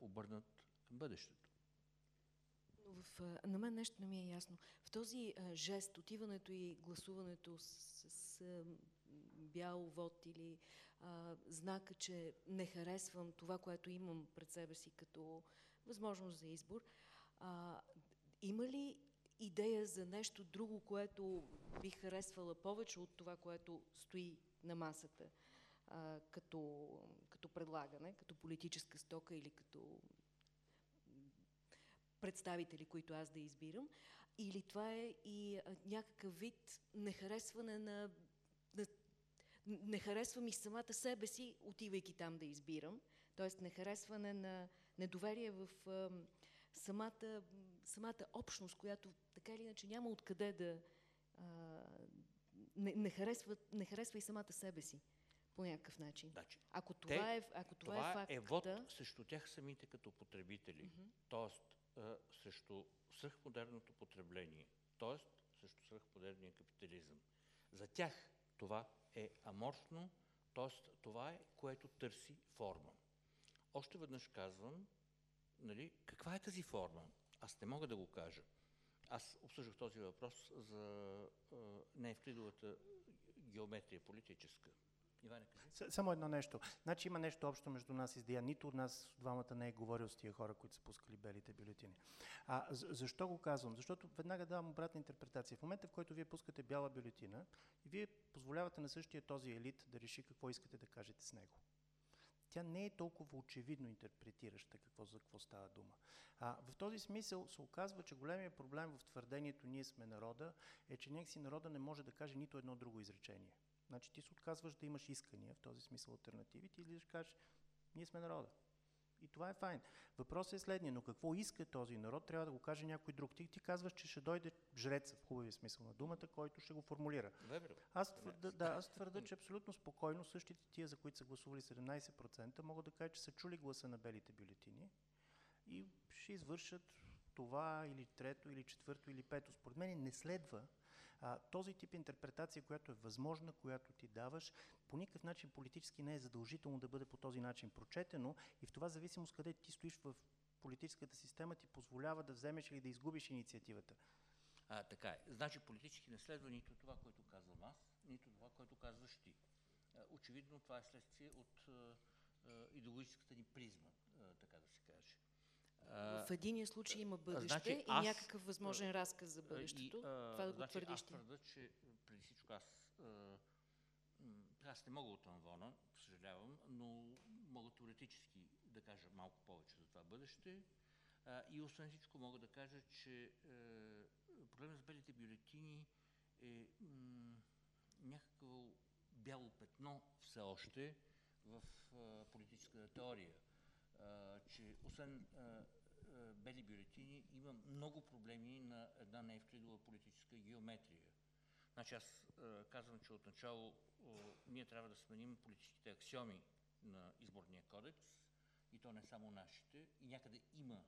Speaker 1: обърнат към бъдещето.
Speaker 2: В, на мен нещо не ми е ясно. В този жест, отиването и гласуването с, с а, бял вод или а, знака, че не харесвам това, което имам пред себе си като възможност за избор, а, има ли идея за нещо друго, което бих харесвала повече от това, което стои на масата а, като, като предлагане, като политическа стока или като представители, които аз да избирам, или това е и някакъв вид нехаресване на, на... Не харесвам и самата себе си, отивайки там да избирам. Тоест нехаресване на недоверие в а, самата, самата общност, която така или иначе няма откъде да... не, не, харесва, не харесва и самата себе си по някакъв начин.
Speaker 1: Значи,
Speaker 2: ако това, те, е, ако това,
Speaker 1: това
Speaker 2: е факт.
Speaker 1: е вод срещу тях самите като потребители. Mm-hmm. А, срещу свръхмодерното потребление, т.е. срещу свръхмодерния капитализъм. За тях това е аморфно, т.е. това е, което търси форма. Още веднъж казвам, нали, каква е тази форма? Аз не мога да го кажа. Аз обсъждах този въпрос за неевклидовата геометрия политическа. Иване,
Speaker 3: кажи. Само едно нещо. Значи има нещо общо между нас и Деян. Нито от нас двамата не е говорил с тия хора, които са пускали белите бюлетини. А, защо го казвам? Защото веднага давам обратна интерпретация. В момента, в който вие пускате бяла бюлетина, вие позволявате на същия този елит да реши какво искате да кажете с него тя не е толкова очевидно интерпретираща какво, за какво става дума. А, в този смисъл се оказва, че големия проблем в твърдението ние сме народа е, че някакси народа не може да каже нито едно друго изречение. Значи ти се отказваш да имаш искания, в този смисъл альтернативи, ти излизаш кажеш, ние сме народа. И това е файн. Въпросът е следния, но какво иска този народ, трябва да го каже някой друг. Ти, ти казваш, че ще дойде жрец в хубавия смисъл на думата, който ще го формулира. Аз твърда, да, аз твърда, че абсолютно спокойно същите тия, за които са гласували 17%, могат да кажат, че са чули гласа на белите бюлетини и ще извършат това или трето, или четвърто, или пето. Според мен не следва а, този тип интерпретация, която е възможна, която ти даваш, по никакъв начин политически не е задължително да бъде по този начин прочетено и в това зависимост къде ти стоиш в политическата система ти позволява да вземеш или да изгубиш инициативата.
Speaker 1: А, така е. Значи политически не следва нито това, което казвам аз, нито това, което казваш ти. Очевидно това е следствие от идеологическата ни призма, така да се каже.
Speaker 2: В единия случай има бъдеще значи, и аз, някакъв възможен разказ за бъдещето. И, а, Това да
Speaker 1: значи,
Speaker 2: го твърдиш
Speaker 1: ти. Аз твърда, че преди всичко аз аз не мога от Анвона, съжалявам, но мога теоретически да кажа малко повече за това бъдеще. А, и освен всичко мога да кажа, че е, проблемът с белите бюлетини е някакво бяло петно все още в е, политическата теория. Че освен бели бюлетини има много проблеми на една неевклидова политическа геометрия. Значи аз казвам, че отначало ние трябва да сменим политическите аксиоми на изборния кодекс и то не само нашите. И някъде има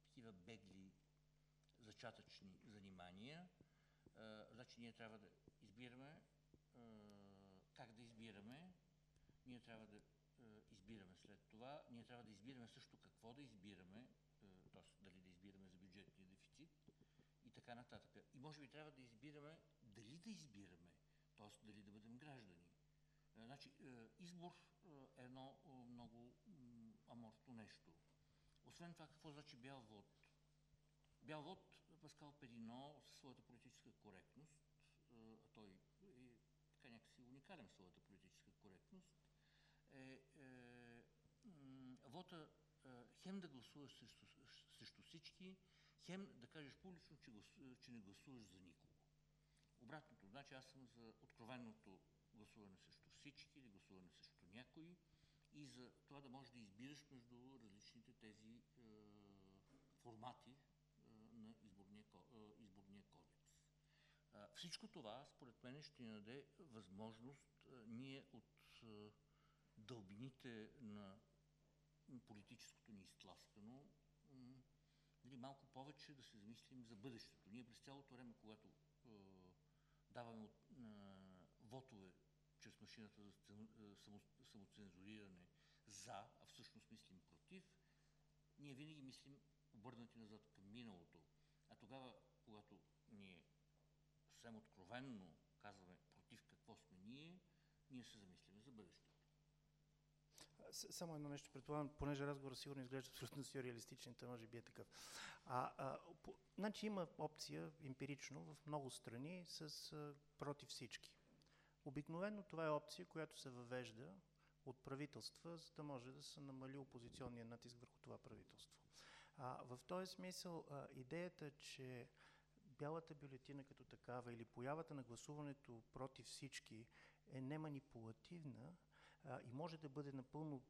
Speaker 1: такива бегли зачатъчни занимания. Значи ние трябва да избираме как да избираме. Ние трябва да избираме след това. Ние трябва да избираме също какво да избираме, т.е. дали да избираме за бюджетния дефицит и така нататък. И може би трябва да избираме дали да избираме, т.е. дали да бъдем граждани. Значи, избор е едно много аморфно нещо. Освен това, какво значи бял вод? Бял вод, Паскал Перино, със своята политическа коректност, а той е така някакси уникален в своята политическа коректност, е, е вота е, хем да гласуваш срещу, срещу всички, хем да кажеш публично, че, че не гласуваш за никого. Обратното, значи аз съм за откровенното гласуване срещу всички или гласуване срещу някои и за това да можеш да избираш между различните тези е, формати е, на изборния, е, изборния кодекс. Е, всичко това, според мен, ще ни даде възможност е, ние от е, дълбините на политическото ни изтласкано нали, малко повече да се замислим за бъдещето. Ние през цялото време, когато е, даваме от, е, вотове чрез машината за само, самоцензуриране за, а всъщност мислим против, ние винаги мислим обърнати назад към миналото. А тогава, когато ние съвсем откровенно казваме против какво сме ние, ние се замисляме за бъдещето.
Speaker 3: Само едно нещо, предполагам, понеже разговор сигурно изглежда абсолютно сюрреалистичен, то може би е такъв. А, а, по, значи има опция емпирично в много страни с а, против всички. Обикновено това е опция, която се въвежда от правителства, за да може да се намали опозиционния натиск върху това правителство. А, в този смисъл а, идеята, че бялата бюлетина като такава или появата на гласуването против всички е неманипулативна и може да бъде напълно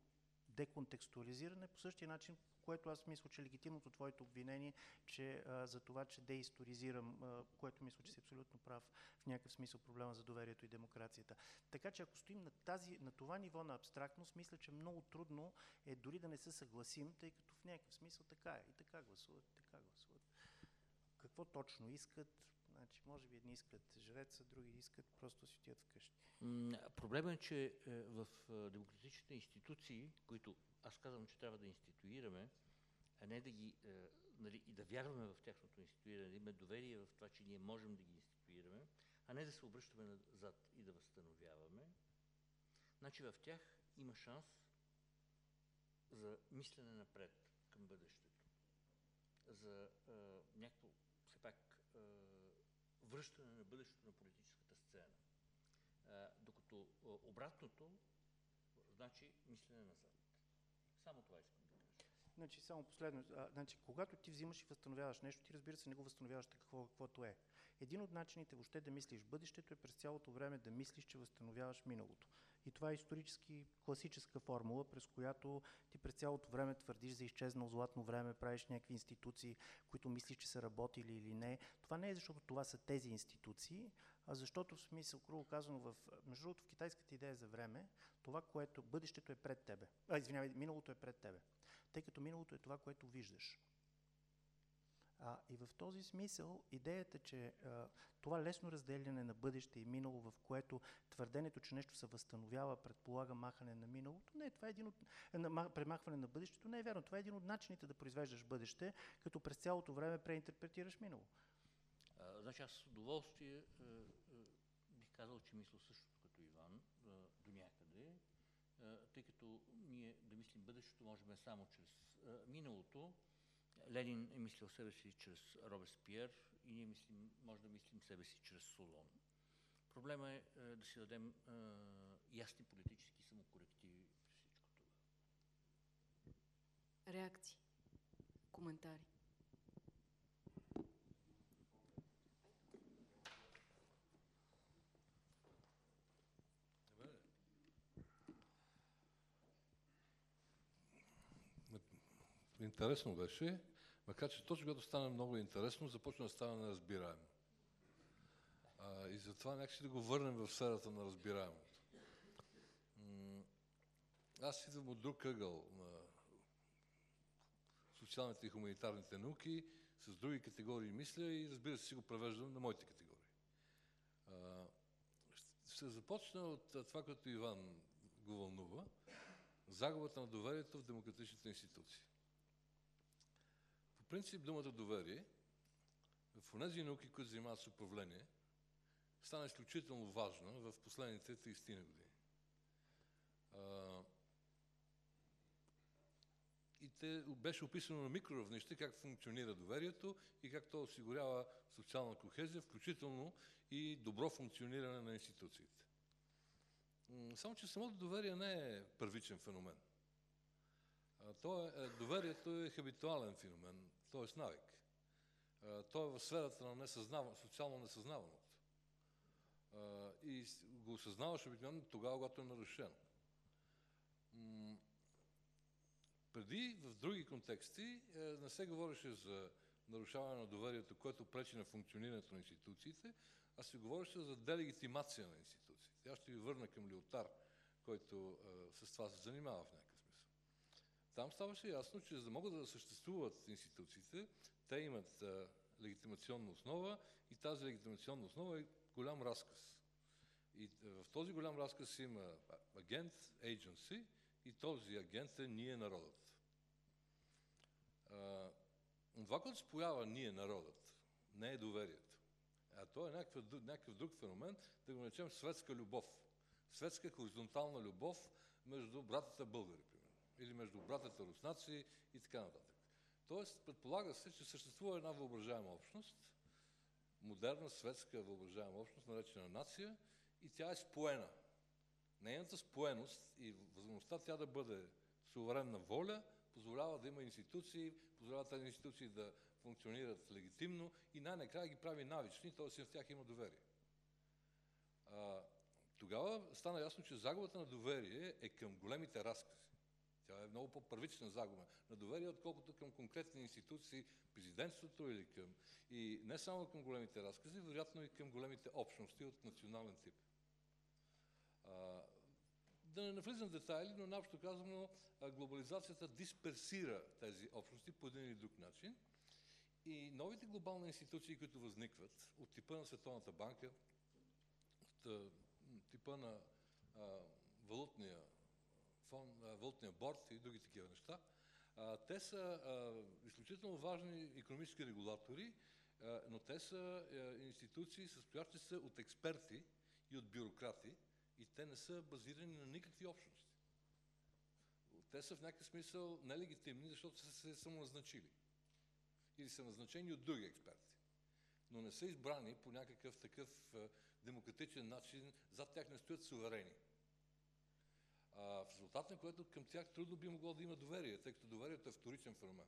Speaker 3: деконтекстуализиране по същия начин, което аз мисля, че е легитимното твоето обвинение, че а, за това, че деисторизирам, а, което мисля, че си абсолютно прав в някакъв смисъл проблема за доверието и демокрацията. Така че ако стоим на, тази, на това ниво на абстрактност, мисля, че много трудно е дори да не се съгласим, тъй като в някакъв смисъл така е. И така гласуват, така гласуват. Какво точно искат, Значи, може би едни искат жреца, други искат просто си отидат вкъщи.
Speaker 1: Проблемът е, че е, в е, демократичните институции, които аз казвам, че трябва да институираме, а не да ги, е, нали, и да вярваме в тяхното институиране, да имаме доверие в това, че ние можем да ги институираме, а не да се обръщаме назад и да възстановяваме, значи в тях има шанс за мислене напред към бъдещето, за е, някакво, все пак, е, връщане на бъдещето на политическата сцена. Докато обратното значи мислене назад. Само това искам да кажа.
Speaker 3: Значи, само последно. Значи, когато ти взимаш и възстановяваш нещо, ти разбира се не го възстановяваш такова, каквото е. Един от начините въобще да мислиш бъдещето е през цялото време да мислиш, че възстановяваш миналото. И това е исторически класическа формула, през която ти през цялото време твърдиш за изчезнало златно време, правиш някакви институции, които мислиш, че са работили или не. Това не е защото това са тези институции, а защото в смисъл, грубо казано, в, между другото, в китайската идея за време, това, което бъдещето е пред тебе. А, извинявай, миналото е пред тебе. Тъй като миналото е това, което виждаш. А, и в този смисъл идеята, че а, това лесно разделяне на бъдеще и минало, в което твърденето, че нещо се възстановява, предполага махане на миналото, не, това е един от, на, премахване на бъдещето, не е вярно. Това е един от начините да произвеждаш бъдеще, като през цялото време преинтерпретираш минало.
Speaker 1: А, значи аз с удоволствие а, а, бих казал, че мисля същото като Иван а, до някъде, а, тъй като ние да мислим бъдещето можем само чрез а, миналото, Ленин е мислил себе си чрез Робеспиер и ние мислим, може да мислим себе си чрез Солон. Проблема е, е да си дадем е, ясни политически самокорективи при всичко това.
Speaker 2: Реакции, коментари.
Speaker 4: Интересно беше. Макар, че точно когато стана много интересно, започна да става неразбираемо. А, и затова някакси да го върнем в сферата на разбираемото. Аз идвам от друг ъгъл на социалните и хуманитарните науки, с други категории мисля и разбира се си го превеждам на моите категории. А, ще започна от това, което Иван го вълнува. Загубата на доверието в демократичните институции принцип думата доверие в тези науки, които занимават с управление, стана изключително важна в последните 30 години. А, и те беше описано на микроравнище как функционира доверието и как то осигурява социална кохезия, включително и добро функциониране на институциите. Само, че самото доверие не е първичен феномен. То е, доверието е хабитуален феномен, т.е. навик. То е в сферата на несъзнаван, социално несъзнаваното. И го осъзнаваш обикновено тогава, когато е нарушено. Преди, в други контексти, е, не се говореше за нарушаване на доверието, което пречи на функционирането на институциите, а се говореше за делегитимация на институциите. Аз ще ви върна към Лиотар, който а, с това се занимава в някакъв. Там ставаше ясно, че за да могат да съществуват институциите, те имат а, легитимационна основа и тази легитимационна основа е голям разказ. И в този голям разказ има агент, agency, и този агент е ние народът. А, това, което споява ние народът, не е доверието. А то е някакъв, някакъв друг феномен, да го наречем светска любов. Светска хоризонтална любов между братята българи. Или между братята руснаци и така нататък. Тоест, предполага се, че съществува една въображаема общност, модерна светска въображаема общност, наречена нация, и тя е споена. Нейната споеност и възможността тя да бъде суверенна воля позволява да има институции, позволява тези институции да функционират легитимно и най-накрая ги прави навични, т.е. в тях има доверие. А, тогава стана ясно, че загубата на доверие е към големите разкази. Тя е много по-първична загуба на доверие, отколкото към конкретни институции, президентството или към... И не само към големите разкази, вероятно и към големите общности от национален тип. А, да не навлизам в детайли, но наобщо казано, глобализацията дисперсира тези общности по един или друг начин. И новите глобални институции, които възникват от типа на Световната банка, от типа на а, валутния фон, а, валутния борт и други такива неща, те са изключително важни економически регулатори, но те са институции, състоящи се от експерти и от бюрократи, и те не са базирани на никакви общности. Те са в някакъв смисъл нелегитимни, защото са се самоназначили. Или са назначени от други експерти. Но не са избрани по някакъв такъв демократичен начин, зад тях не стоят суверени. В резултат на което към тях трудно би могло да има доверие, тъй като доверието е вторичен феномен.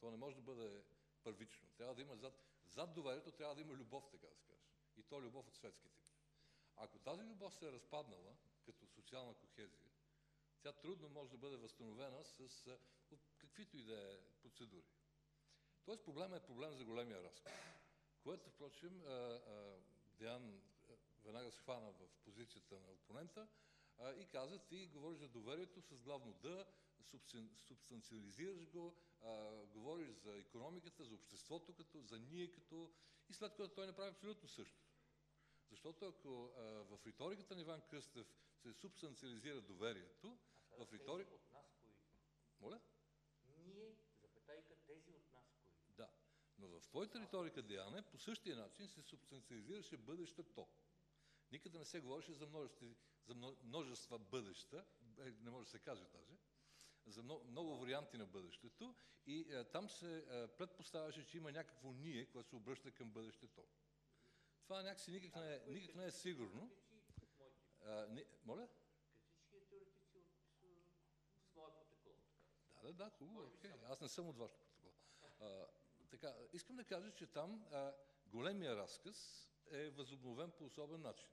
Speaker 4: То не може да бъде първично. Трябва да има зад, зад доверието трябва да има любов, така да се. И то любов от светски тип. Ако тази любов се е разпаднала като социална кохезия, тя трудно може да бъде възстановена с каквито и да е процедури. Тоест проблема е проблем за големия разход, което, впрочем, Диан веднага схвана в позицията на опонента и каза, ти говориш за доверието с главно да, субстанциализираш го, говориш за економиката, за обществото, като, за ние като... И след което той направи абсолютно също. Защото ако а, в риториката на Иван Кръстев се субстанциализира доверието,
Speaker 1: а
Speaker 4: в риторика...
Speaker 1: от нас кои?
Speaker 4: Моля?
Speaker 1: Ние, запетайка, тези от нас кои?
Speaker 4: Да. Но в твоята риторика, Диане, по същия начин се субстанциализираше бъдещето. Никъде не се говореше за множество, за множества бъдеща, е, не може да се каже даже, за много, много варианти на бъдещето и е, там се е, предпоставяше, че има някакво ние, което се обръща към бъдещето. Това някакси никак не е, никак не е сигурно. А, не, моля?
Speaker 1: Критични теоретици от, с моя протокол.
Speaker 4: Да, да, да, хубаво. Okay. Аз не съм от вашето протокол. А, така, искам да кажа, че там а, големия разказ е възобновен по особен начин.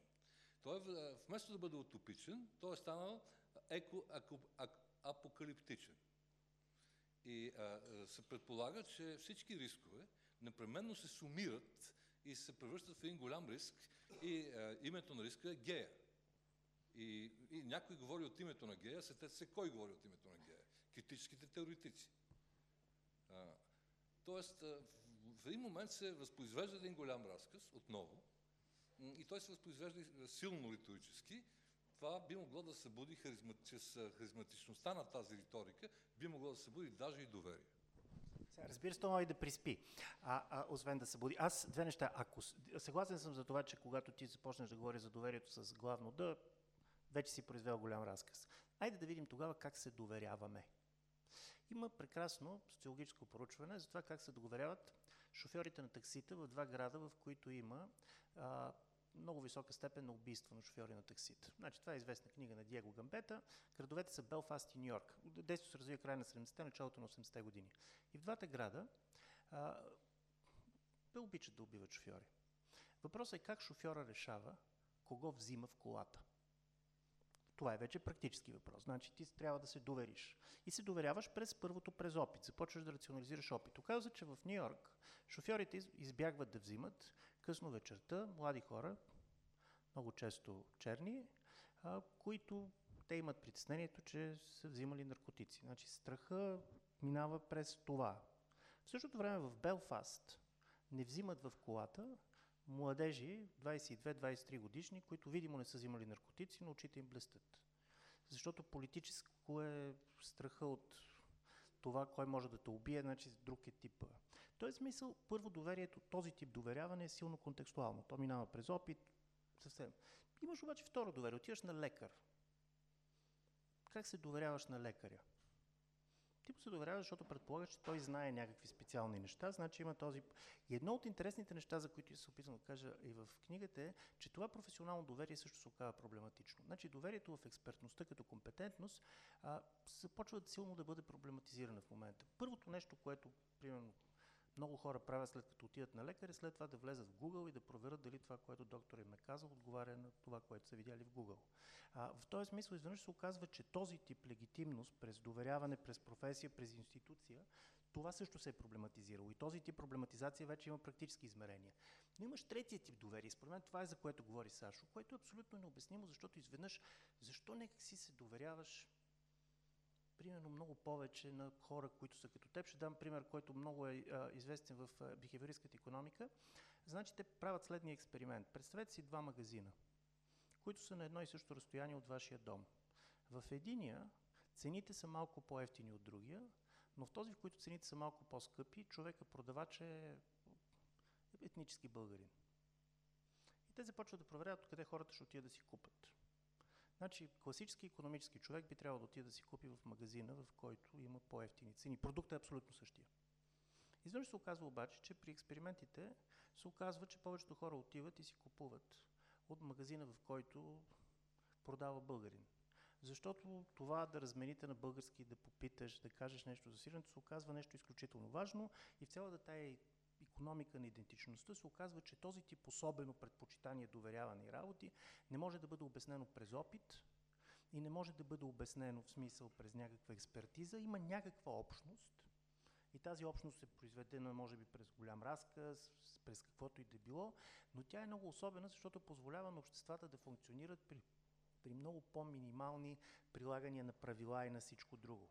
Speaker 4: Той вместо да бъде утопичен, той е станал еко, ако, ак, апокалиптичен. И а, се предполага, че всички рискове непременно се сумират и се превръщат в един голям риск и а, името на риска е гея. И, и някой говори от името на гея, сетете се кой говори от името на гея. Критическите теоретици. А, тоест, а, в един момент се възпроизвежда един голям разказ, отново, и той се възпроизвежда силно риторически. Това би могло да събуди чрез харизматичността на тази риторика, би могло да събуди даже и доверие.
Speaker 3: Разбира се, то може да приспи, а, а, освен да се буди. Аз две неща. Ако, съгласен съм за това, че когато ти започнеш да говориш за доверието с главно да, вече си произвел голям разказ. Айде да видим тогава как се доверяваме. Има прекрасно социологическо поручване за това как се доверяват шофьорите на таксита в два града, в които има а, много висока степен на убийства на шофьори на таксита. Значи, това е известна книга на Диего Гамбета. Градовете са Белфаст и Нью Йорк. Действието се развива края на 70-те, началото на 80-те години. И в двата града а, обичат да убиват шофьори. Въпросът е как шофьора решава кого взима в колата. Това е вече практически въпрос. Значи ти трябва да се довериш. И се доверяваш през първото, през опит. Започваш да рационализираш опит. Оказва че в Нью Йорк шофьорите избягват да взимат късно вечерта млади хора, много често черни, а, които те имат притеснението, че са взимали наркотици. Значи страха минава през това. В същото време в Белфаст не взимат в колата младежи, 22-23 годишни, които видимо не са взимали наркотици, но очите им блестят. Защото политическо е страха от това, кой може да те убие, значи друг е типа. Този смисъл, първо доверието, този тип доверяване е силно контекстуално. То минава през опит, съвсем. Имаш обаче второ доверие. Отиваш на лекар. Как се доверяваш на лекаря? Ти му се доверяваш, защото предполагаш, че той знае някакви специални неща, значи има този... И едно от интересните неща, за които се опитвам да кажа и в книгата е, че това професионално доверие също се оказва проблематично. Значи доверието в експертността като компетентност а, започва силно да бъде проблематизирана в момента. Първото нещо, което, примерно, много хора правят след като отидат на лекар и след това да влезат в Google и да проверят дали това, което доктор им е казал, отговаря на това, което са видяли в Google. А, в този смисъл изведнъж се оказва, че този тип легитимност през доверяване, през професия, през институция, това също се е проблематизирало. И този тип проблематизация вече има практически измерения. Но имаш третия тип доверие. Според мен това е за което говори Сашо, което е абсолютно необяснимо, защото изведнъж, защо нека си се доверяваш примерно много повече на хора, които са като теб. Ще дам пример, който много е а, известен в бихевиористската економика. Значи те правят следния експеримент. Представете си два магазина, които са на едно и също разстояние от вашия дом. В единия цените са малко по-ефтини от другия, но в този, в който цените са малко по-скъпи, човека продавач е етнически българин. И те започват да проверяват къде хората ще отидат да си купат. Значи, класически економически човек би трябвало да отиде да си купи в магазина, в който има по-ефтини цени. Продуктът е абсолютно същия. Изведнъж се оказва обаче, че при експериментите се оказва, че повечето хора отиват и си купуват от магазина, в който продава българин. Защото това да размените на български, да попиташ, да кажеш нещо за сиренето, се оказва нещо изключително важно и в цялата тая економика на идентичността се оказва, че този тип особено предпочитание, доверяване и работи не може да бъде обяснено през опит и не може да бъде обяснено в смисъл през някаква експертиза. Има някаква общност и тази общност е произведена, може би, през голям разказ, през каквото и да било, но тя е много особена, защото позволява на обществата да функционират при, при много по-минимални прилагания на правила и на всичко друго.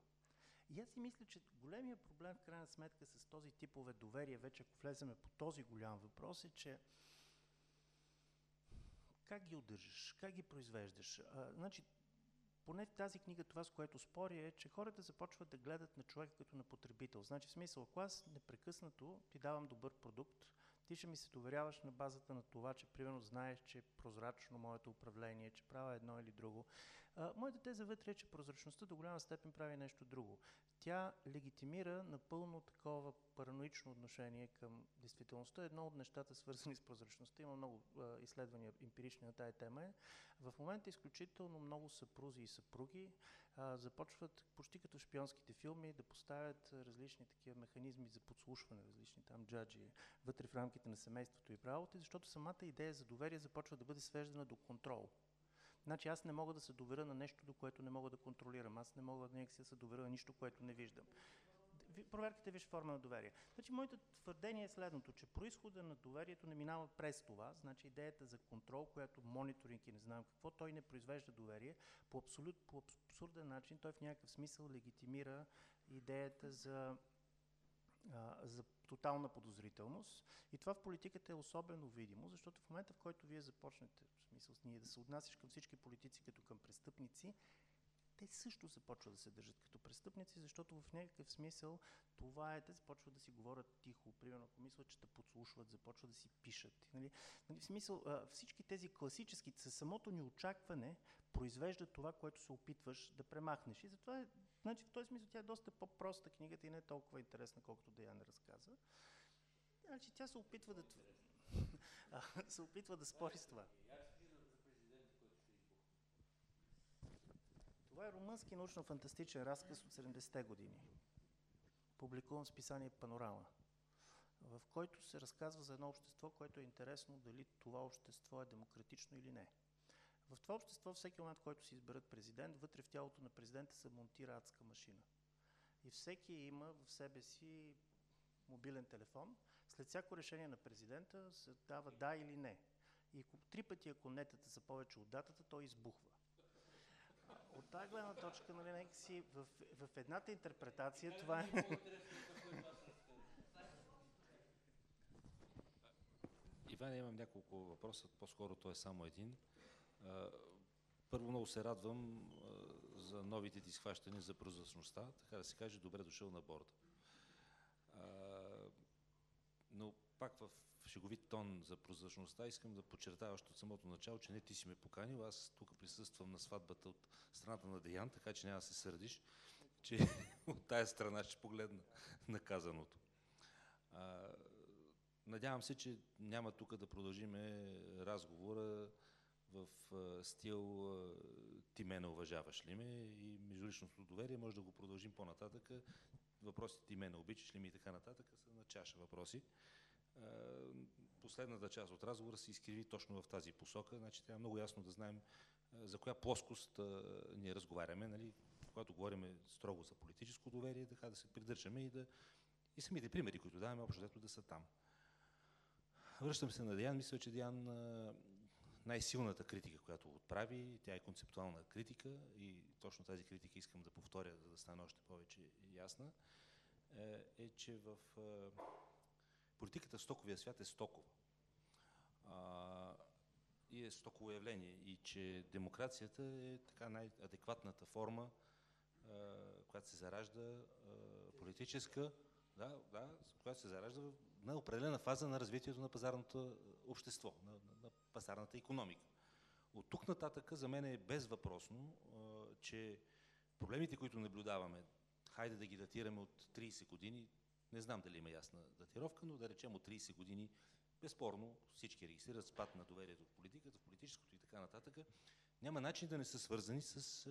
Speaker 3: И аз си мисля, че големия проблем в крайна сметка с този типове доверие, вече ако влеземе по този голям въпрос, е, че как ги удържаш, как ги произвеждаш. А, значи, поне в тази книга това, с което спори е, че хората започват да гледат на човека като на потребител. Значи в смисъл, ако аз непрекъснато ти давам добър продукт, ти ще ми се доверяваш на базата на това, че примерно знаеш, че е прозрачно моето управление, че правя едно или друго. А, моята теза вътре е, че прозрачността до голяма степен прави нещо друго. Тя легитимира напълно такова параноично отношение към действителността. Едно от нещата, свързани с прозрачността, има много а, изследвания емпирични на тая тема, е в момента изключително много съпрузи и съпруги а, започват, почти като шпионските филми, да поставят различни такива механизми за подслушване, различни там джаджи, вътре в рамките на семейството и правото, защото самата идея за доверие започва да бъде свеждана до контрол. Значи аз не мога да се доверя на нещо, до което не мога да контролирам. Аз не мога да се доверя на нищо, което не виждам. Проверките виж форма на доверие. Значи моето твърдение е следното, че происхода на доверието не минава през това. Значи идеята за контрол, която мониторинг и не знам какво, той не произвежда доверие. По, абсолют, по абсурден начин той в някакъв смисъл легитимира идеята за за тотална подозрителност. И това в политиката е особено видимо, защото в момента, в който вие започнете, в смисъл с ние, да се отнасяш към всички политици като към престъпници, те също започват да се държат като престъпници, защото в някакъв смисъл това е, те започват да си говорят тихо. Примерно, ако мислят, че те подслушват, започват да си пишат. Нали? Нали, в смисъл, всички тези класически, със самото ни очакване, произвеждат това, което се опитваш да премахнеш. И затова е, значи, в този смисъл тя е доста по-проста книгата и не е толкова интересна, колкото Деян разказа. Значи, тя се опитва да... се опитва да спори с това. Това е румънски научно-фантастичен разказ от 70-те години, публикуван в списание Панорама, в който се разказва за едно общество, което е интересно дали това общество е демократично или не. В това общество всеки момент, който си изберат президент, вътре в тялото на президента се монтира адска машина. И всеки има в себе си мобилен телефон. След всяко решение на президента се дава да или не. И три пъти, ако нетата са повече от датата, той избухва. От тази гледна точка, нали, нека си, в, в едната интерпретация това е...
Speaker 5: Иван, имам няколко въпроса, по-скоро той е само един. Първо много се радвам за новите ти схващания за прозрачността, така да се каже, добре дошъл на борда. Но пак в шеговит тон за прозрачността искам да подчертая още от самото начало, че не ти си ме поканил, аз тук присъствам на сватбата от страната на Деян, така че няма да се сърдиш, че от тая страна ще погледна наказаното. Надявам се, че няма тук да продължиме разговора в стил ти мене уважаваш ли ме и междуличностното доверие може да го продължим по-нататък. Въпросите ти мене обичаш ли ми и така нататък са на чаша въпроси. Последната част от разговора се изкриви точно в тази посока. Значи трябва много ясно да знаем за коя плоскост ние разговаряме. Нали? Когато говорим строго за политическо доверие, така да се придържаме и да и самите примери, които даваме, общо да са там. Връщам се на Диан. Мисля, че Диан най-силната критика, която отправи, тя е концептуална критика и точно тази критика искам да повторя, за да стане още повече ясна, е, е че в политиката в стоковия свят е стокова. И е стоково явление. И че демокрацията е така най-адекватната форма, която се заражда политическа, да, да, която се заражда на определена фаза на развитието на пазарното общество, на, на, на пазарната економика. От тук нататък за мен е безвъпросно, че проблемите, които наблюдаваме, хайде да ги датираме от 30 години, не знам дали има ясна датировка, но да речем от 30 години, безспорно всички регистрират спад на доверието в политиката, в политическото и така нататък, няма начин да не са свързани с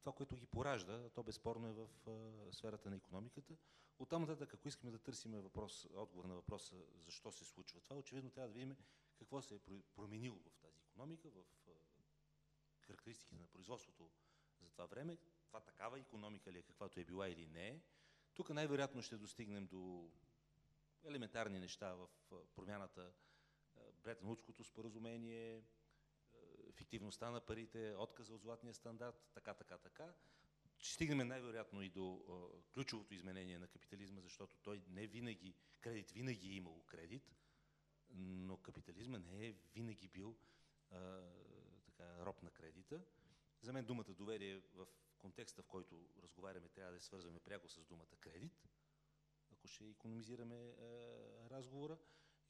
Speaker 5: това, което ги поражда, то безспорно е в сферата на економиката. Оттам нататък, ако искаме да търсим въпрос, отговор на въпроса защо се случва това, очевидно трябва да видим какво се е променило в тази економика, в характеристиките на производството за това време, това такава економика ли е, каквато е била или не е. Тук най-вероятно ще достигнем до елементарни неща в промяната Бретън-Вудското споразумение, ефективността на парите, отказа от златния стандарт, така, така, така. Ще стигнем най-вероятно и до ключовото изменение на капитализма, защото той не винаги, кредит винаги е имало кредит, но капитализма не е винаги бил а, така, роб на кредита. За мен думата доверие в контекста, в който разговаряме, трябва да я свързваме пряко с думата кредит, ако ще економизираме а, разговора.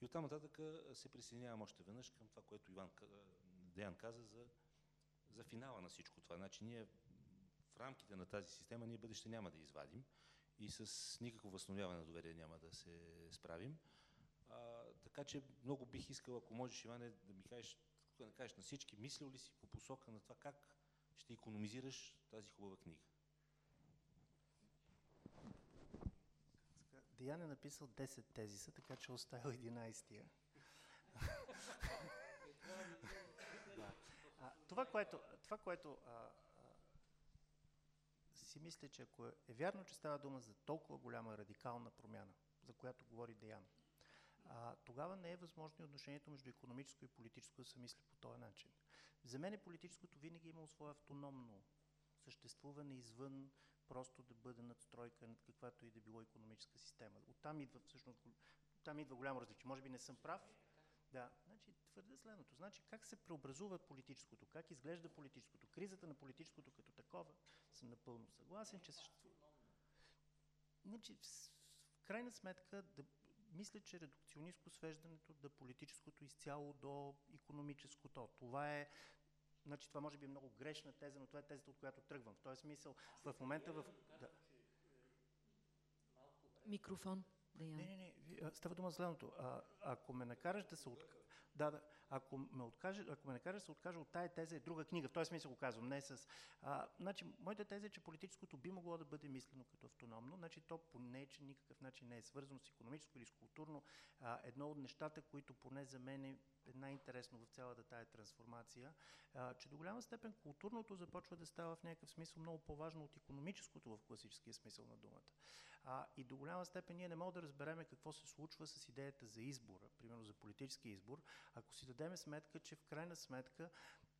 Speaker 5: И оттам нататък се присъединявам още веднъж към това, което Иван Деян каза за, за финала на всичко това. Значи ние в рамките на тази система ние бъдеще няма да извадим и с никакво възстановяване на доверие няма да се справим. А, така че много бих искал, ако можеш, Иване, да ми кажеш, да не кажеш на всички, мислил ли си по посока на това как ще економизираш тази хубава книга?
Speaker 3: Деян е написал 10 тезиса, така че оставил 11-тия. това, което, това, което а, а, си мисля, че ако е, е вярно, че става дума за толкова голяма радикална промяна, за която говори Деян, а, тогава не е възможно и отношението между економическо и политическо да се мисли по този начин. За мен политическото винаги е имало свое автономно съществуване извън просто да бъде надстройка над каквато и да било економическа система. Оттам идва всъщност там идва голямо различие. Може би не съм прав, да, значи твърде следното. Значи как се преобразува политическото, как изглежда политическото, кризата на политическото като такова, съм напълно съгласен, че съществува. Значи, в крайна сметка, да, мисля, че редукционистко свеждането да политическото изцяло до економическото. Това е Значи това може би е много грешна теза, но това е тезата, от която тръгвам. В този смисъл, в момента в... Да.
Speaker 2: Микрофон. Деян.
Speaker 3: Не, не, не. а, Става дума следното. А, ако ме накараш да се от... Да, да. Ако ме, откаже, ако ме накараш да се откажа от тая теза е друга книга. В този смисъл го казвам, не с... А, значи, моята теза е, че политическото би могло да бъде мислено като автономно. Значи, то по не, че никакъв начин не е свързано с економическо или с културно. А, едно от нещата, които поне за мен е най-интересно в цялата тая трансформация, а, че до голяма степен културното започва да става в някакъв смисъл много по-важно от економическото в класическия смисъл на думата. А, и до голяма степен ние не можем да разбереме какво се случва с идеята за избора, примерно за политически избор, ако си дадеме сметка, че в крайна сметка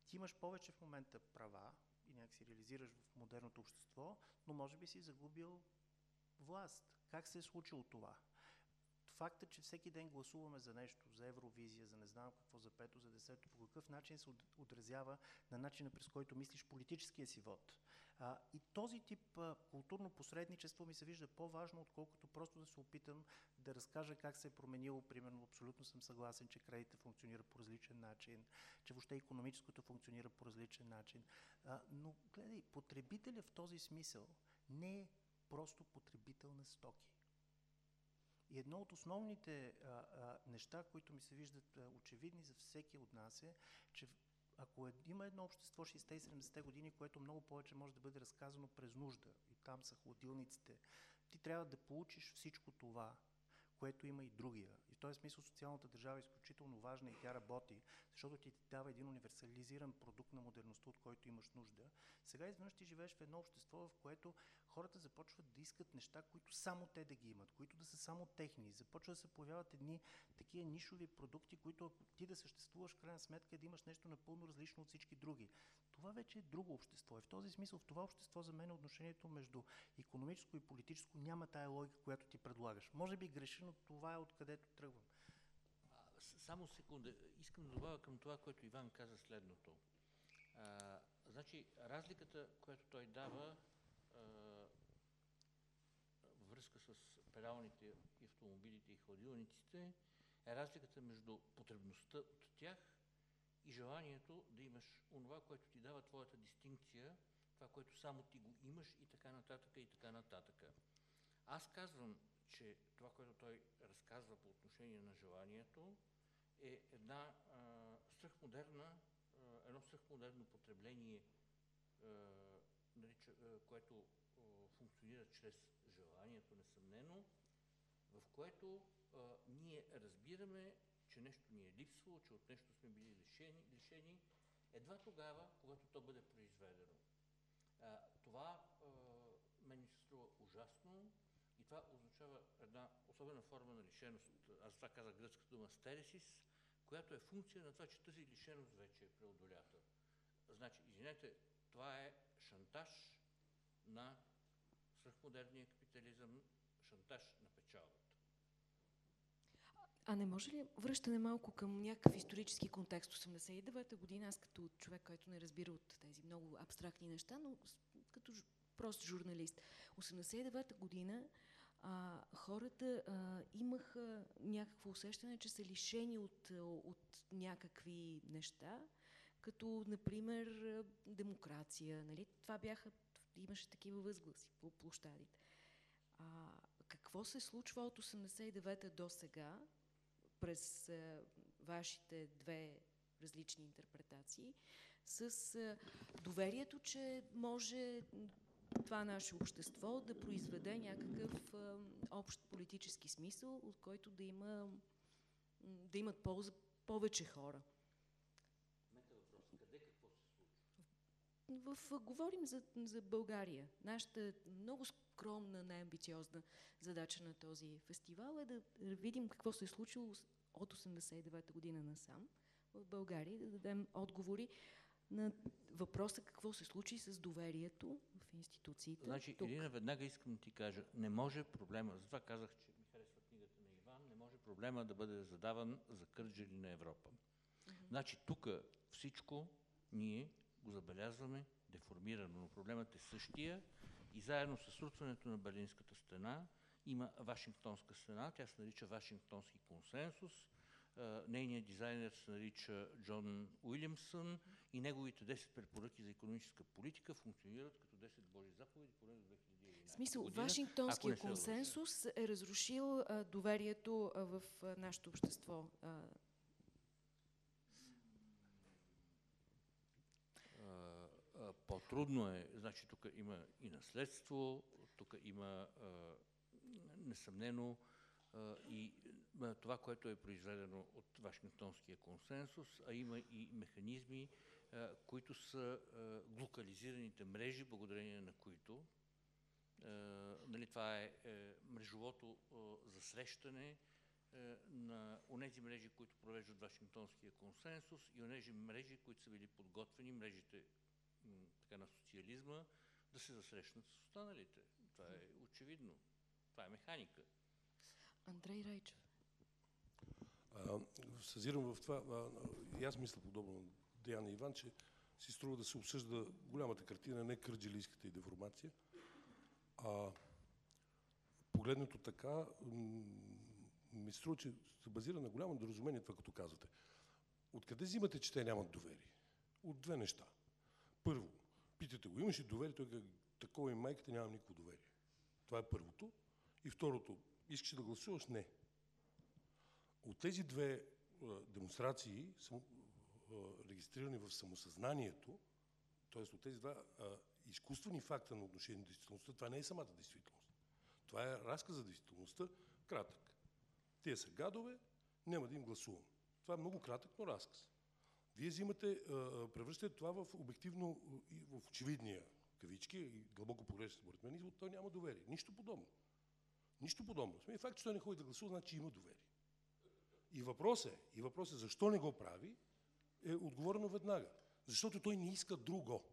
Speaker 3: ти имаш повече в момента права и някак си реализираш в модерното общество, но може би си загубил власт. Как се е случило това? Факта, че всеки ден гласуваме за нещо, за Евровизия, за не знам какво, за пето, за десето, по какъв начин се от- отразява на начина през който мислиш политическия си вод. А, и този тип а, културно посредничество ми се вижда по-важно, отколкото просто да се опитам да разкажа как се е променило. Примерно, абсолютно съм съгласен, че кредита функционира по различен начин, че въобще економическото функционира по различен начин. А, но, гледай, потребителя в този смисъл не е просто потребител на стоки. И едно от основните а, а, неща, които ми се виждат а, очевидни за всеки от нас е, че ако е, има едно общество 60 и 70 години, което много повече може да бъде разказано през нужда, и там са хладилниците, ти трябва да получиш всичко това, което има и другия. И в този смисъл социалната държава е изключително важна и тя работи, защото ти дава един универсализиран продукт на модерността, от който имаш нужда. Сега изведнъж ти живееш в едно общество, в което хората започват да искат неща, които само те да ги имат, които да са само техни. Започват да се появяват едни такива нишови продукти, които ти да съществуваш, в крайна сметка е да имаш нещо напълно различно от всички други. Това вече е друго общество. И в този смисъл, в това общество за мен отношението между економическо и политическо няма тая логика, която ти предлагаш. Може би греша, но това е откъдето тръгвам.
Speaker 1: Само секунда. Искам да добавя към това, което Иван каза следното. А, значи, разликата, която той дава а, с педалните и автомобилите и хладилниците, е разликата между потребността от тях и желанието да имаш онова, което ти дава твоята дистинкция, това, което само ти го имаш и така нататък и така нататък. Аз казвам, че това, което той разказва по отношение на желанието, е една а, свръхмодерна, а, едно свръхмодерно потребление, а, нарича, а, което а, функционира чрез желанието, несъмнено, в което а, ние разбираме, че нещо ни е липсвало, че от нещо сме били лишени, лишени едва тогава, когато то бъде произведено. А, това а, мен се струва ужасно и това означава една особена форма на лишеност. Аз това казах гръцката дума стересис, която е функция на това, че тази лишеност вече е преодолята. Значи, извинете, това е шантаж на свръхмодерния капитализъм, шантаж на печалбата.
Speaker 2: А не може ли връщане малко към някакъв исторически контекст? 89-та година, аз като човек, който не разбира от тези много абстрактни неща, но като прост журналист. 89-та година а, хората а, имаха някакво усещане, че са лишени от, от някакви неща, като, например, демокрация. Нали? Това бяха, имаше такива възгласи по площадите. А, какво се случва от 89-та до сега, през а, вашите две различни интерпретации, с а, доверието, че може това наше общество да произведе някакъв а, общ политически смисъл, от който да има да имат полза повече хора.
Speaker 1: Мета въпрос. Къде какво се случва?
Speaker 2: В, говорим за, за България. Нашата много скромна, неамбициозна задача на този фестивал е да видим какво се е случило от 89-та година насам в България да дадем отговори на въпроса какво се случи с доверието в институциите.
Speaker 1: Значи,
Speaker 2: тук.
Speaker 1: Ирина, веднага искам да ти кажа, не може проблема, затова казах, че ми харесва книгата на Иван, не може проблема да бъде задаван за Кърджали на Европа. Значи, тук всичко ние го забелязваме деформирано, но проблемът е същия и заедно с срутването на Берлинската стена има Вашингтонска стена, тя се нарича Вашингтонски консенсус, нейният дизайнер се нарича Джон Уилямсън и неговите 10 препоръки за економическа политика функционират като 10 Божи заповеди поне до 2011.
Speaker 2: смисъл,
Speaker 1: година,
Speaker 2: Вашингтонския консенсус е разрушил а, доверието а, в а, нашето общество. А,
Speaker 1: А, а, По-трудно е. Значи тук има и наследство, тук има а, несъмнено а, и а, това, което е произведено от Вашингтонския консенсус, а има и механизми, а, които са а, глокализираните мрежи, благодарение на които а, нали, това е, е мрежовото а, засрещане на онези мрежи, които провеждат Вашингтонския консенсус и онези мрежи, които са били подготвени, мрежите така, на социализма, да се засрещнат с останалите. Това е очевидно. Това е механика.
Speaker 2: Андрей Райчев.
Speaker 6: А, съзирам в това, а, и аз мисля подобно на Деяна Иван, че си струва да се обсъжда голямата картина, не кърджилийската и деформация. А, погледнато така, ми се струва, че се базира на голямо доразумение това, като казвате. Откъде взимате, че те нямат доверие? От две неща. Първо, питате го, имаш ли доверие? Той казва, такова и майката нямам никакво доверие. Това е първото. И второто, искаш да гласуваш? Не. От тези две демонстрации, регистрирани в самосъзнанието, т.е. от тези два изкуствени факта на отношение на действителността, това не е самата действителност. Това е разказ за действителността, кратък. Тия са гадове, няма да им гласувам. Това е много кратък, но разказ. Вие взимате, превръщате това в обективно и в очевидния кавички и дълбоко погрешно според мен, извод, той няма доверие. Нищо подобно. Нищо подобно. Сме факт, че той не ходи да гласува, значи има доверие. И въпросът е, и въпросът е защо не го прави, е отговорено веднага. Защото той не иска друго.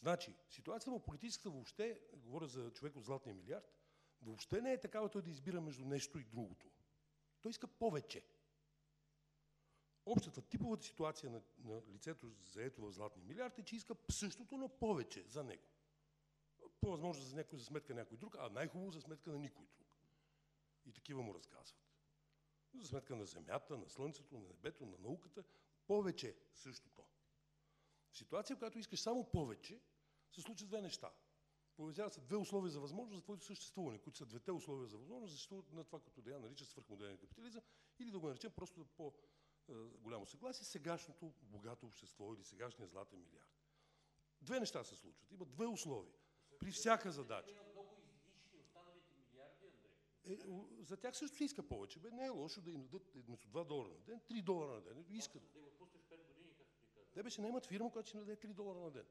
Speaker 6: Значи, ситуацията му политическата въобще, говоря за човек от златния милиард, въобще не е такава той да избира между нещо и другото. Той иска повече. Общата типовата ситуация на, на лицето заето в златния милиард е, че иска същото, но повече за него. По-възможно за някой за сметка на някой друг, а най-хубаво за сметка на никой друг. И такива му разказват. За сметка на земята, на слънцето, на небето, на науката, повече същото. В ситуация, в която искаш само повече, се случат две неща. Появяват се две условия за възможност за твоето съществуване, които са двете условия за възможност, защото на това, което Деян нарича свърхмодерен капитализъм, или да го наречем просто по голямо съгласие, сегашното богато общество или сегашния златен милиард. Две неща се случват. Има две условия. При всяка задача. Е, за тях също се иска повече. Бе, не е лошо да им дадат вместо 2 долара на ден, 3 долара на ден. Искат. Те беше наймат фирма, която ще даде 3 долара на ден.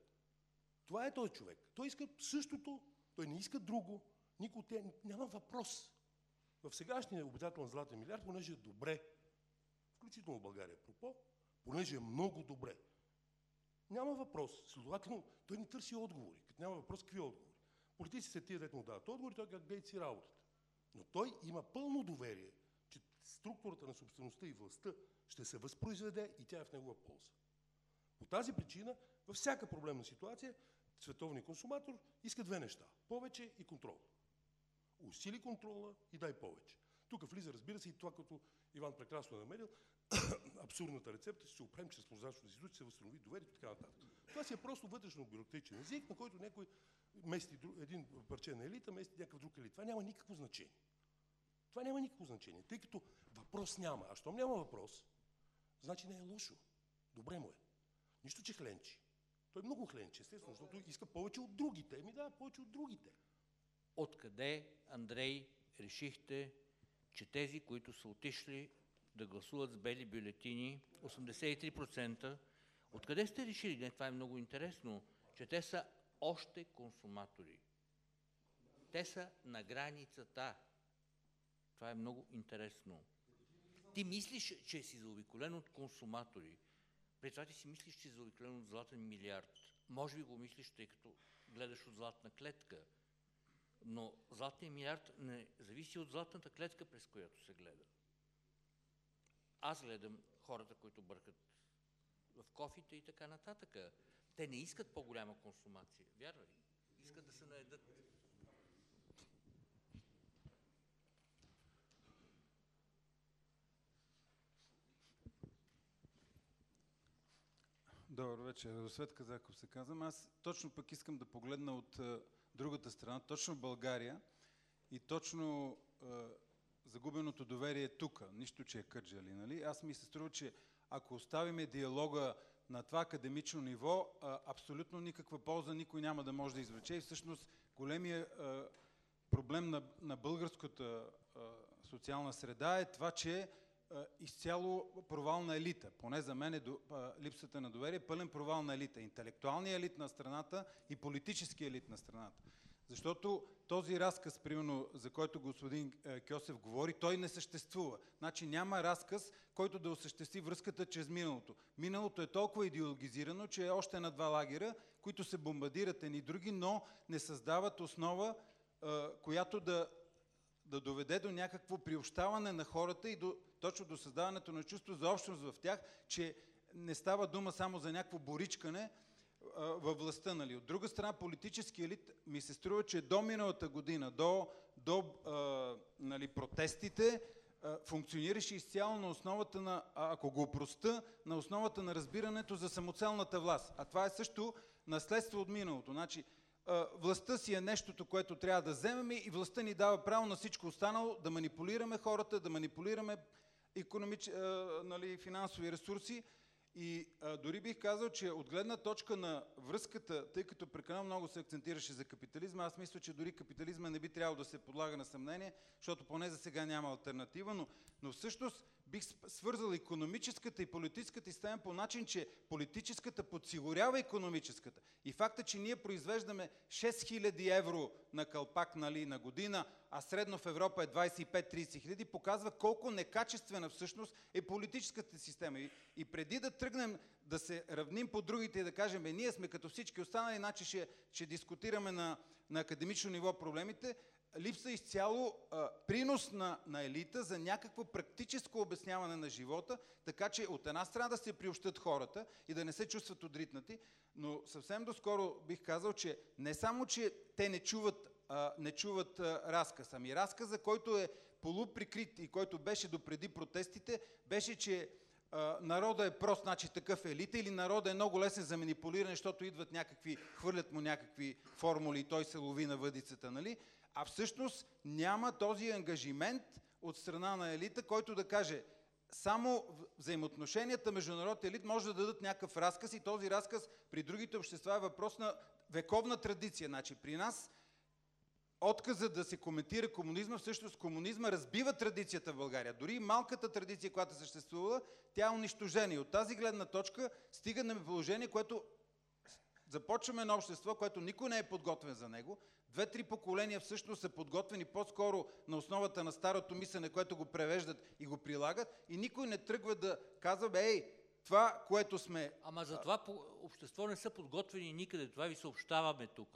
Speaker 6: Това е този човек. Той иска същото, той не иска друго. Никой от те няма въпрос. В сегашния обитател на Златен милиард, понеже е добре, включително България, пропо, понеже е много добре. Няма въпрос. Следователно, той не търси отговори. Като няма въпрос, какви отговори? Политиците тия, дето му дават отговори, той как гледа си работата. Но той има пълно доверие, че структурата на собствеността и властта ще се възпроизведе и тя е в негова полза. По тази причина, във всяка проблемна ситуация, световният консуматор иска две неща. Повече и контрол. Усили контрола и дай повече. Тук влиза, разбира се, и това, като Иван прекрасно е намерил, абсурдната рецепта, ще се опрем чрез прозрачната институция, се възстанови доверието и така нататък. Това си е просто вътрешно бюрократичен език, на който някой мести един парче на елита, мести някакъв друг елит. Това няма никакво значение. Това няма никакво значение, тъй като въпрос няма. А щом няма въпрос, значи не е лошо. Добре му е. Нищо, че хленчи. Той много хленчи, естествено, защото иска повече от другите. Еми да, повече от другите.
Speaker 1: Откъде, Андрей, решихте, че тези, които са отишли да гласуват с бели бюлетини, 83%, откъде сте решили, не, това е много интересно, че те са още консуматори. Те са на границата. Това е много интересно. Ти мислиш, че си заобиколен от консуматори. При това ти си мислиш, че си заобиколен от златен милиард. Може би го мислиш, тъй като гледаш от златна клетка. Но златният милиард не зависи от златната клетка, през която се гледа. Аз гледам хората, които бъркат в кофите и така нататък. Те не искат по-голяма консумация, вярвай. Искат да се наедат.
Speaker 7: Добър вечер. Росвет Казаков се казвам. Аз точно пък искам да погледна от а, другата страна, точно България и точно е, загубеното доверие е тук. Нищо, че е Кърджали, нали? Аз ми се струва, че ако оставиме диалога на това академично ниво, а, абсолютно никаква полза никой няма да може да извлече. И всъщност големия а, проблем на, на българската а, социална среда е това, че а, изцяло провал на елита. Поне за мен е до, а, липсата на доверие, пълен провал на елита. Интелектуалния елит на страната и политически елит на страната. Защото този разказ, примерно, за който господин е, Кьосев говори, той не съществува. Значи няма разказ, който да осъществи връзката чрез миналото. Миналото е толкова идеологизирано, че е още на два лагера, които се бомбадират едни други, но не създават основа, е, която да, да доведе до някакво приобщаване на хората и до, точно до създаването на чувство за общност в тях, че не става дума само за някакво боричкане, във властта. Нали. От друга страна, политически елит ми се струва, че до миналата година, до, до а, нали, протестите, а, функционираше изцяло на основата на, ако го опроста, на основата на разбирането за самоцелната власт. А това е също наследство от миналото. Значи, властта си е нещото, което трябва да вземем и властта ни дава право на всичко останало, да манипулираме хората, да манипулираме економич... нали, финансови ресурси, и а, дори бих казал, че от гледна точка на връзката, тъй като прекалено много се акцентираше за капитализма, аз мисля, че дори капитализма не би трябвало да се подлага на съмнение, защото поне за сега няма альтернатива, но, но всъщност бих свързал економическата и политическата система по начин, че политическата подсигурява економическата. И факта, че ние произвеждаме 6000 евро на кълпак нали, на година, а средно в Европа е 25-30 хиляди, показва колко некачествена всъщност е политическата система. И, и преди да тръгнем да се равним по другите и да кажем, е, ние сме като всички останали, иначе ще, ще дискутираме на, на академично ниво проблемите, липса изцяло а, принос на, на елита за някакво практическо обясняване на живота, така че от една страна да се приобщат хората и да не се чувстват отритнати, но съвсем доскоро бих казал, че не само, че те не чуват, а, не чуват а, разказ, ами разказа, който е полуприкрит и който беше допреди протестите, беше, че народа е прост, значи такъв е елита, или народа е много лесен за манипулиране, защото идват някакви, хвърлят му някакви формули и той се лови на въдицата, нали? А всъщност няма този ангажимент от страна на елита, който да каже само взаимоотношенията между народ и елит може да дадат някакъв разказ и този разказ при другите общества е въпрос на вековна традиция. Значи при нас отказа да се коментира комунизма, всъщност комунизма разбива традицията в България. Дори малката традиция, която съществува, тя е унищожена. И от тази гледна точка стигаме положение, което започваме едно общество, което никой не е подготвен за него. Две-три поколения всъщност са подготвени по-скоро на основата на старото мислене, което го превеждат и го прилагат и никой не тръгва да казва, бе, ей, това, което сме...
Speaker 1: Ама за това по общество не са подготвени никъде. Това ви съобщаваме тук.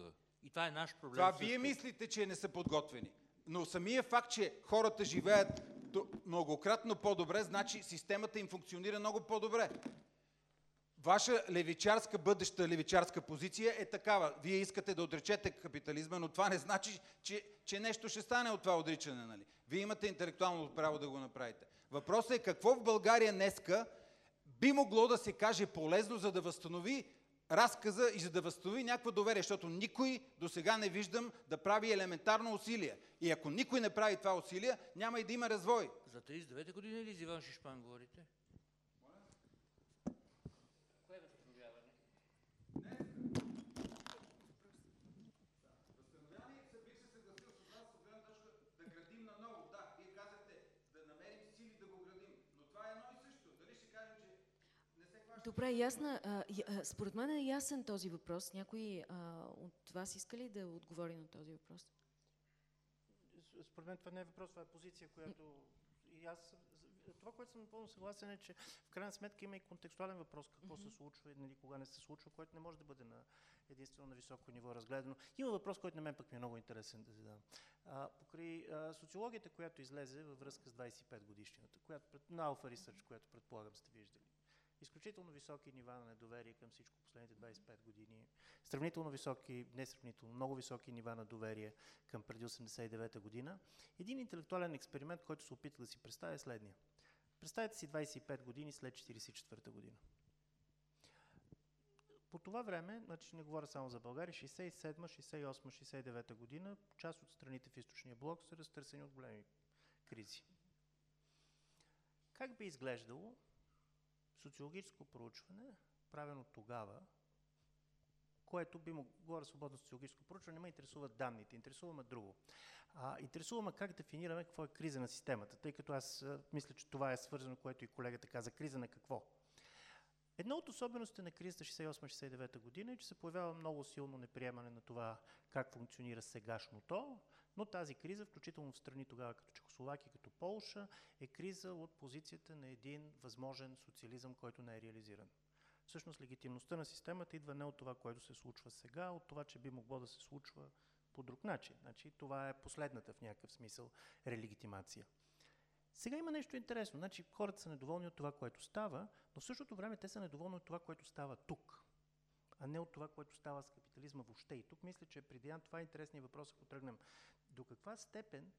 Speaker 1: И това е наш проблем.
Speaker 7: Това също. вие мислите, че не са подготвени. Но самия факт, че хората живеят многократно по-добре, значи системата им функционира много по-добре ваша левичарска, бъдеща левичарска позиция е такава. Вие искате да отречете капитализма, но това не значи, че, че нещо ще стане от това отричане. Нали? Вие имате интелектуално право да го направите. Въпросът е какво в България днеска би могло да се каже полезно, за да възстанови разказа и за да възстанови някакво доверие, защото никой до сега не виждам да прави елементарно усилие. И ако никой не прави това усилие, няма и да има развой.
Speaker 1: За 39 години ли за Иван Шишпан говорите?
Speaker 2: Добре, ясна. А, според мен е ясен този въпрос. Някой а, от вас иска ли да отговори на този въпрос?
Speaker 3: Според мен това не е въпрос, това е позиция, която и аз това, което съм напълно съгласен е, че в крайна сметка има и контекстуален въпрос, какво mm-hmm. се случва и нали, кога не се случва, което не може да бъде на единствено на високо ниво разгледано. Има въпрос, който на мен пък ми е много интересен да задам. А, покрай а, социологията, която излезе във връзка с 25 годишнината, която, на Alpha Research, която предполагам сте виждали, изключително високи нива на недоверие към всичко последните 25 години, сравнително високи, не сравнително, много високи нива на доверие към преди 89 година. Един интелектуален експеримент, който се опита да си представя е следния. Представете си 25 години след 44 година. По това време, значи не говоря само за България, 67, 68, 69 година, част от страните в източния блок са разтърсени от големи кризи. Как би изглеждало социологическо проучване, правено тогава, което би могло, говоря свободно социологическо проучване, не ме интересуват данните, интересуваме друго. А, интересуваме как дефинираме какво е криза на системата, тъй като аз а, мисля, че това е свързано, което и колегата каза, криза на какво. Една от особеностите на кризата 68-69 година е, че се появява много силно неприемане на това как функционира сегашното, но тази криза, включително в страни тогава като Чехословакия, като Полша, е криза от позицията на един възможен социализъм, който не е реализиран. Всъщност легитимността на системата идва не от това, което се случва сега, а от това, че би могло да се случва по друг начин. Значи, това е последната в някакъв смисъл релегитимация. Сега има нещо интересно. Значи, хората са недоволни от това, което става, но в същото време те са недоволни от това, което става тук, а не от това, което става с капитализма въобще. И тук мисля, че преди това е интересният въпрос, ако тръгнем. До каква степен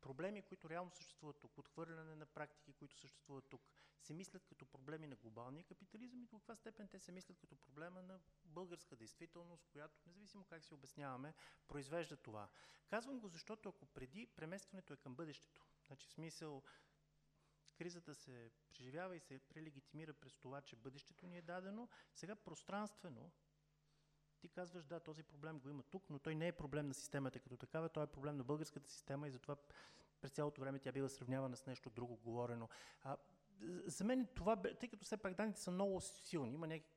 Speaker 3: проблеми, които реално съществуват тук, отхвърляне на практики, които съществуват тук, се мислят като проблеми на глобалния капитализъм и до каква степен те се мислят като проблема на българска действителност, която, независимо как си обясняваме, произвежда това. Казвам го, защото ако преди преместването е към бъдещето, значи в смисъл кризата се преживява и се прелегитимира през това, че бъдещето ни е дадено, сега пространствено ти казваш, да, този проблем го има тук, но той не е проблем на системата като такава, той е проблем на българската система и затова през цялото време тя била сравнявана с нещо друго говорено. А, за мен това, тъй като все пак данните са много силни, има някакви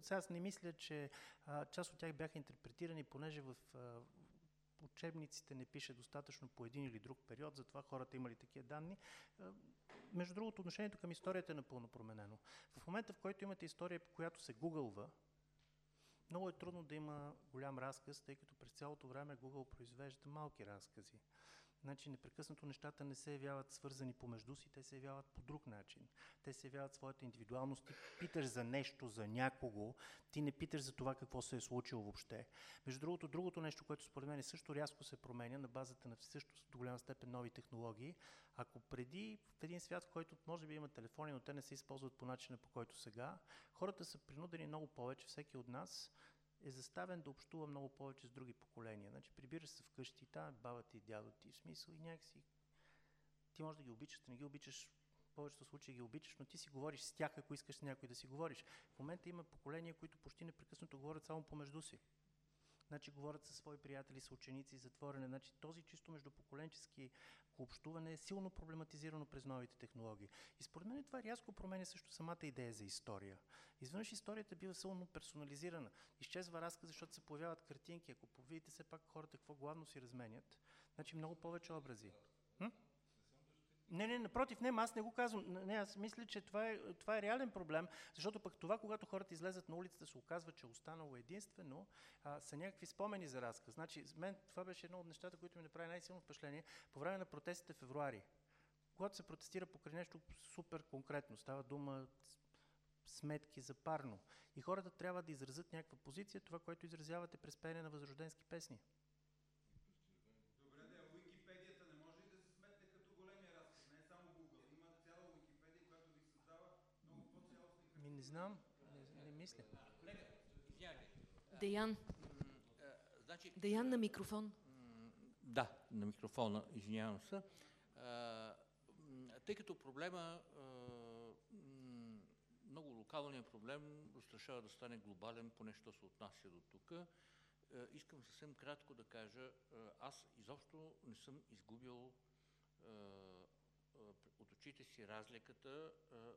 Speaker 3: сега аз не мисля, че а, част от тях бяха интерпретирани, понеже в а, учебниците не пише достатъчно по един или друг период, затова хората имали такива данни. А, между другото, отношението към историята е напълно променено. В момента, в който имате история, която се гугълва, много е трудно да има голям разказ, тъй като през цялото време Google произвежда малки разкази. Значи непрекъснато нещата не се явяват свързани помежду си, те се явяват по друг начин. Те се явяват своята индивидуалност. Ти питаш за нещо, за някого, ти не питаш за това какво се е случило въобще. Между другото, другото нещо, което според мен също рязко се променя на базата на също до голяма степен нови технологии. Ако преди в един свят, който може би има телефони, но те не се използват по начина по който сега, хората са принудени много повече, всеки от нас, е заставен да общува много повече с други поколения. Значи, прибираш се вкъщи, там е баба ти, дядо ти, в смисъл и някакси ти можеш да ги обичаш, да не ги обичаш, в повечето случаи ги обичаш, но ти си говориш с тях, ако искаш с някой да си говориш. В момента има поколения, които почти непрекъснато говорят само помежду си значи говорят със свои приятели, с ученици, затворени. Значи този чисто междупоколенчески общуване е силно проблематизирано през новите технологии. И според мен това рязко променя също самата идея за история. Изведнъж историята бива силно персонализирана. Изчезва разказ, защото се появяват картинки. Ако повидите все пак хората какво главно си разменят, значи много повече образи. Не, не, напротив, не, аз не го казвам. Не, аз мисля, че това е, това е реален проблем, защото пък това, когато хората излезат на улицата, се оказва, че е останало единствено, а, са някакви спомени за разказ. Значи, мен това беше едно от нещата, които ми направи най-силно впечатление по време на протестите в февруари. Когато се протестира покрай нещо супер конкретно, става дума сметки за парно. И хората трябва да изразят някаква позиция, това, което изразявате през пеене на възрожденски песни. Не знам, не, не мисля.
Speaker 2: Деян.
Speaker 1: Значи,
Speaker 2: Деян на микрофон.
Speaker 1: Да, на микрофона, извинявам се. А, тъй като проблема, а, много локалният проблем застрашава да стане глобален, поне що се отнася до тук, искам съвсем кратко да кажа, аз изобщо не съм изгубил очите си разликата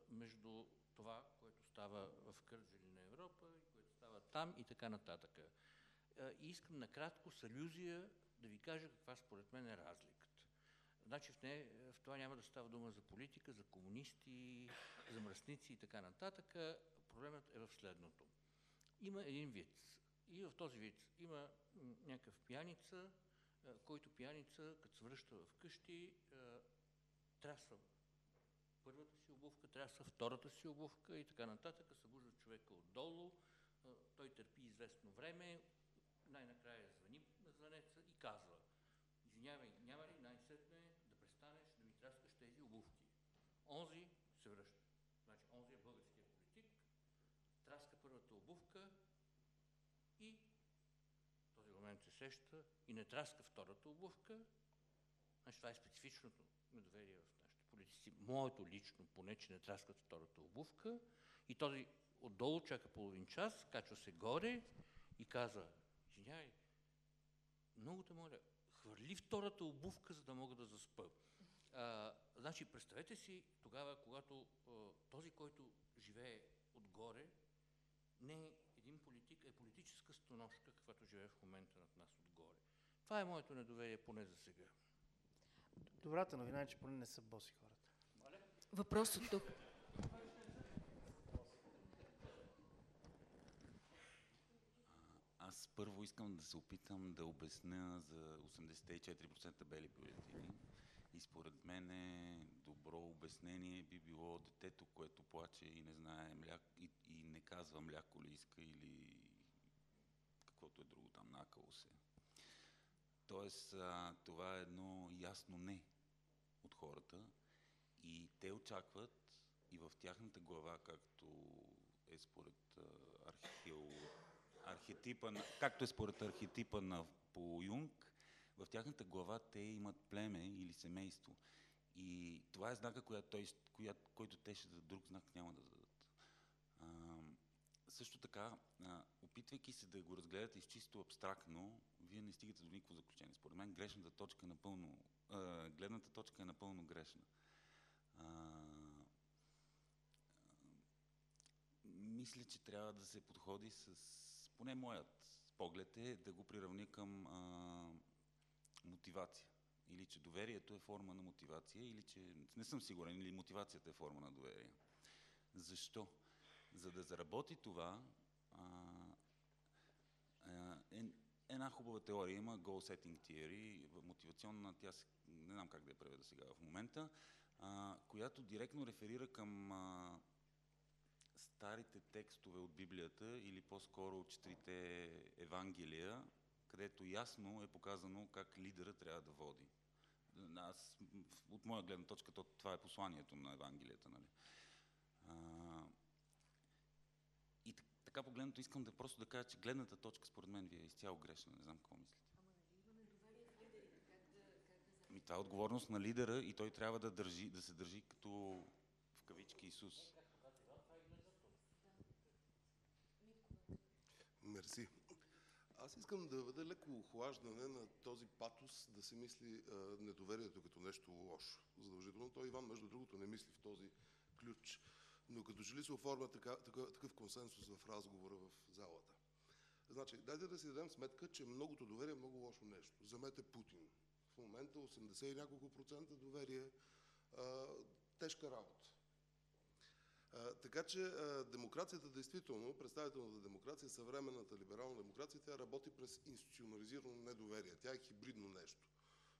Speaker 1: между това, което става в Кърджали на Европа и което става там и така нататък. И искам накратко с алюзия да ви кажа каква според мен е разликата. Значи в, не, в това няма да става дума за политика, за комунисти, за мръсници и така нататък. Проблемът е в следното. Има един вид. И в този вид има някакъв пияница, който пияница, като се връща вкъщи, трасва първата си обувка, трябва втората си обувка и така нататък. Събужда човека отдолу, той търпи известно време, най-накрая звъни на звънеца и казва Извинявай, няма ли най-сетне да престанеш да ми траскаш тези обувки? Онзи се връща. Значи онзи е българският политик, траска първата обувка и в този момент се сеща и не траска втората обувка. Значи това е специфичното недоверие в тази политици. Моето лично, поне, че не траскат втората обувка и този отдолу чака половин час, качва се горе и каза, извинявай, много те моля, хвърли втората обувка, за да мога да заспа. А, значи, представете си тогава, когато а, този, който живее отгоре, не е един политик, е политическа стоножка, каквато живее в момента над нас отгоре. Това е моето недоверие, поне за сега.
Speaker 3: Добрата новина е, че поне не са боси хората.
Speaker 2: Въпрос от тук.
Speaker 8: Аз първо искам да се опитам да обясня за 84% бели бюлетини. И според мен е добро обяснение би било детето, което плаче и не знае мляк, и, и не казва мляко ли иска или каквото е друго там, накало се. Тоест, а, това е едно ясно не от хората и те очакват и в тяхната глава, както е според а, архео, архетипа, както е според архетипа на по Юнг, в тяхната глава те имат племе или семейство. И това е знака, която той, коя, който те ще дадат, друг знак няма да дадат. А, също така, а, опитвайки се да го разгледате изчисто абстрактно, вие не стигате до никакво заключение. Според мен грешната точка е напълно, а, гледната точка е напълно грешна. А, мисля, че трябва да се подходи с, поне моят поглед е да го приравня към а, мотивация. Или че доверието е форма на мотивация, или че не съм сигурен, или мотивацията е форма на доверие. Защо? За да заработи това, а, а, е, една хубава теория има, goal setting theory, мотивационна, тя се, не знам как да я преведа сега в момента, а, която директно реферира към а, старите текстове от Библията или по-скоро от четирите Евангелия, където ясно е показано как лидера трябва да води. Аз, от моя гледна точка, то, това е посланието на Евангелията. Нали? А, така погледнато искам да просто да кажа, че гледната точка според мен ви е изцяло грешна. Не знам какво мислите. Ами това е отговорност на лидера и той трябва да, държи, да се държи като в кавички Исус.
Speaker 9: Мерси. Аз искам да въведа леко охлаждане на този патос да се мисли а, недоверието като нещо лошо. Задължително. Той Иван, между другото, не мисли в този ключ. Но като че ли се оформя така, така, такъв консенсус в разговора в залата. Значи, дайте да си дадем сметка, че многото доверие е много лошо нещо. Замете Путин. В момента 80 и няколко процента доверие. А, тежка работа. А, така че а, демокрацията, действително, представителната демокрация, съвременната либерална демокрация, тя работи през институционализирано недоверие. Тя е хибридно нещо.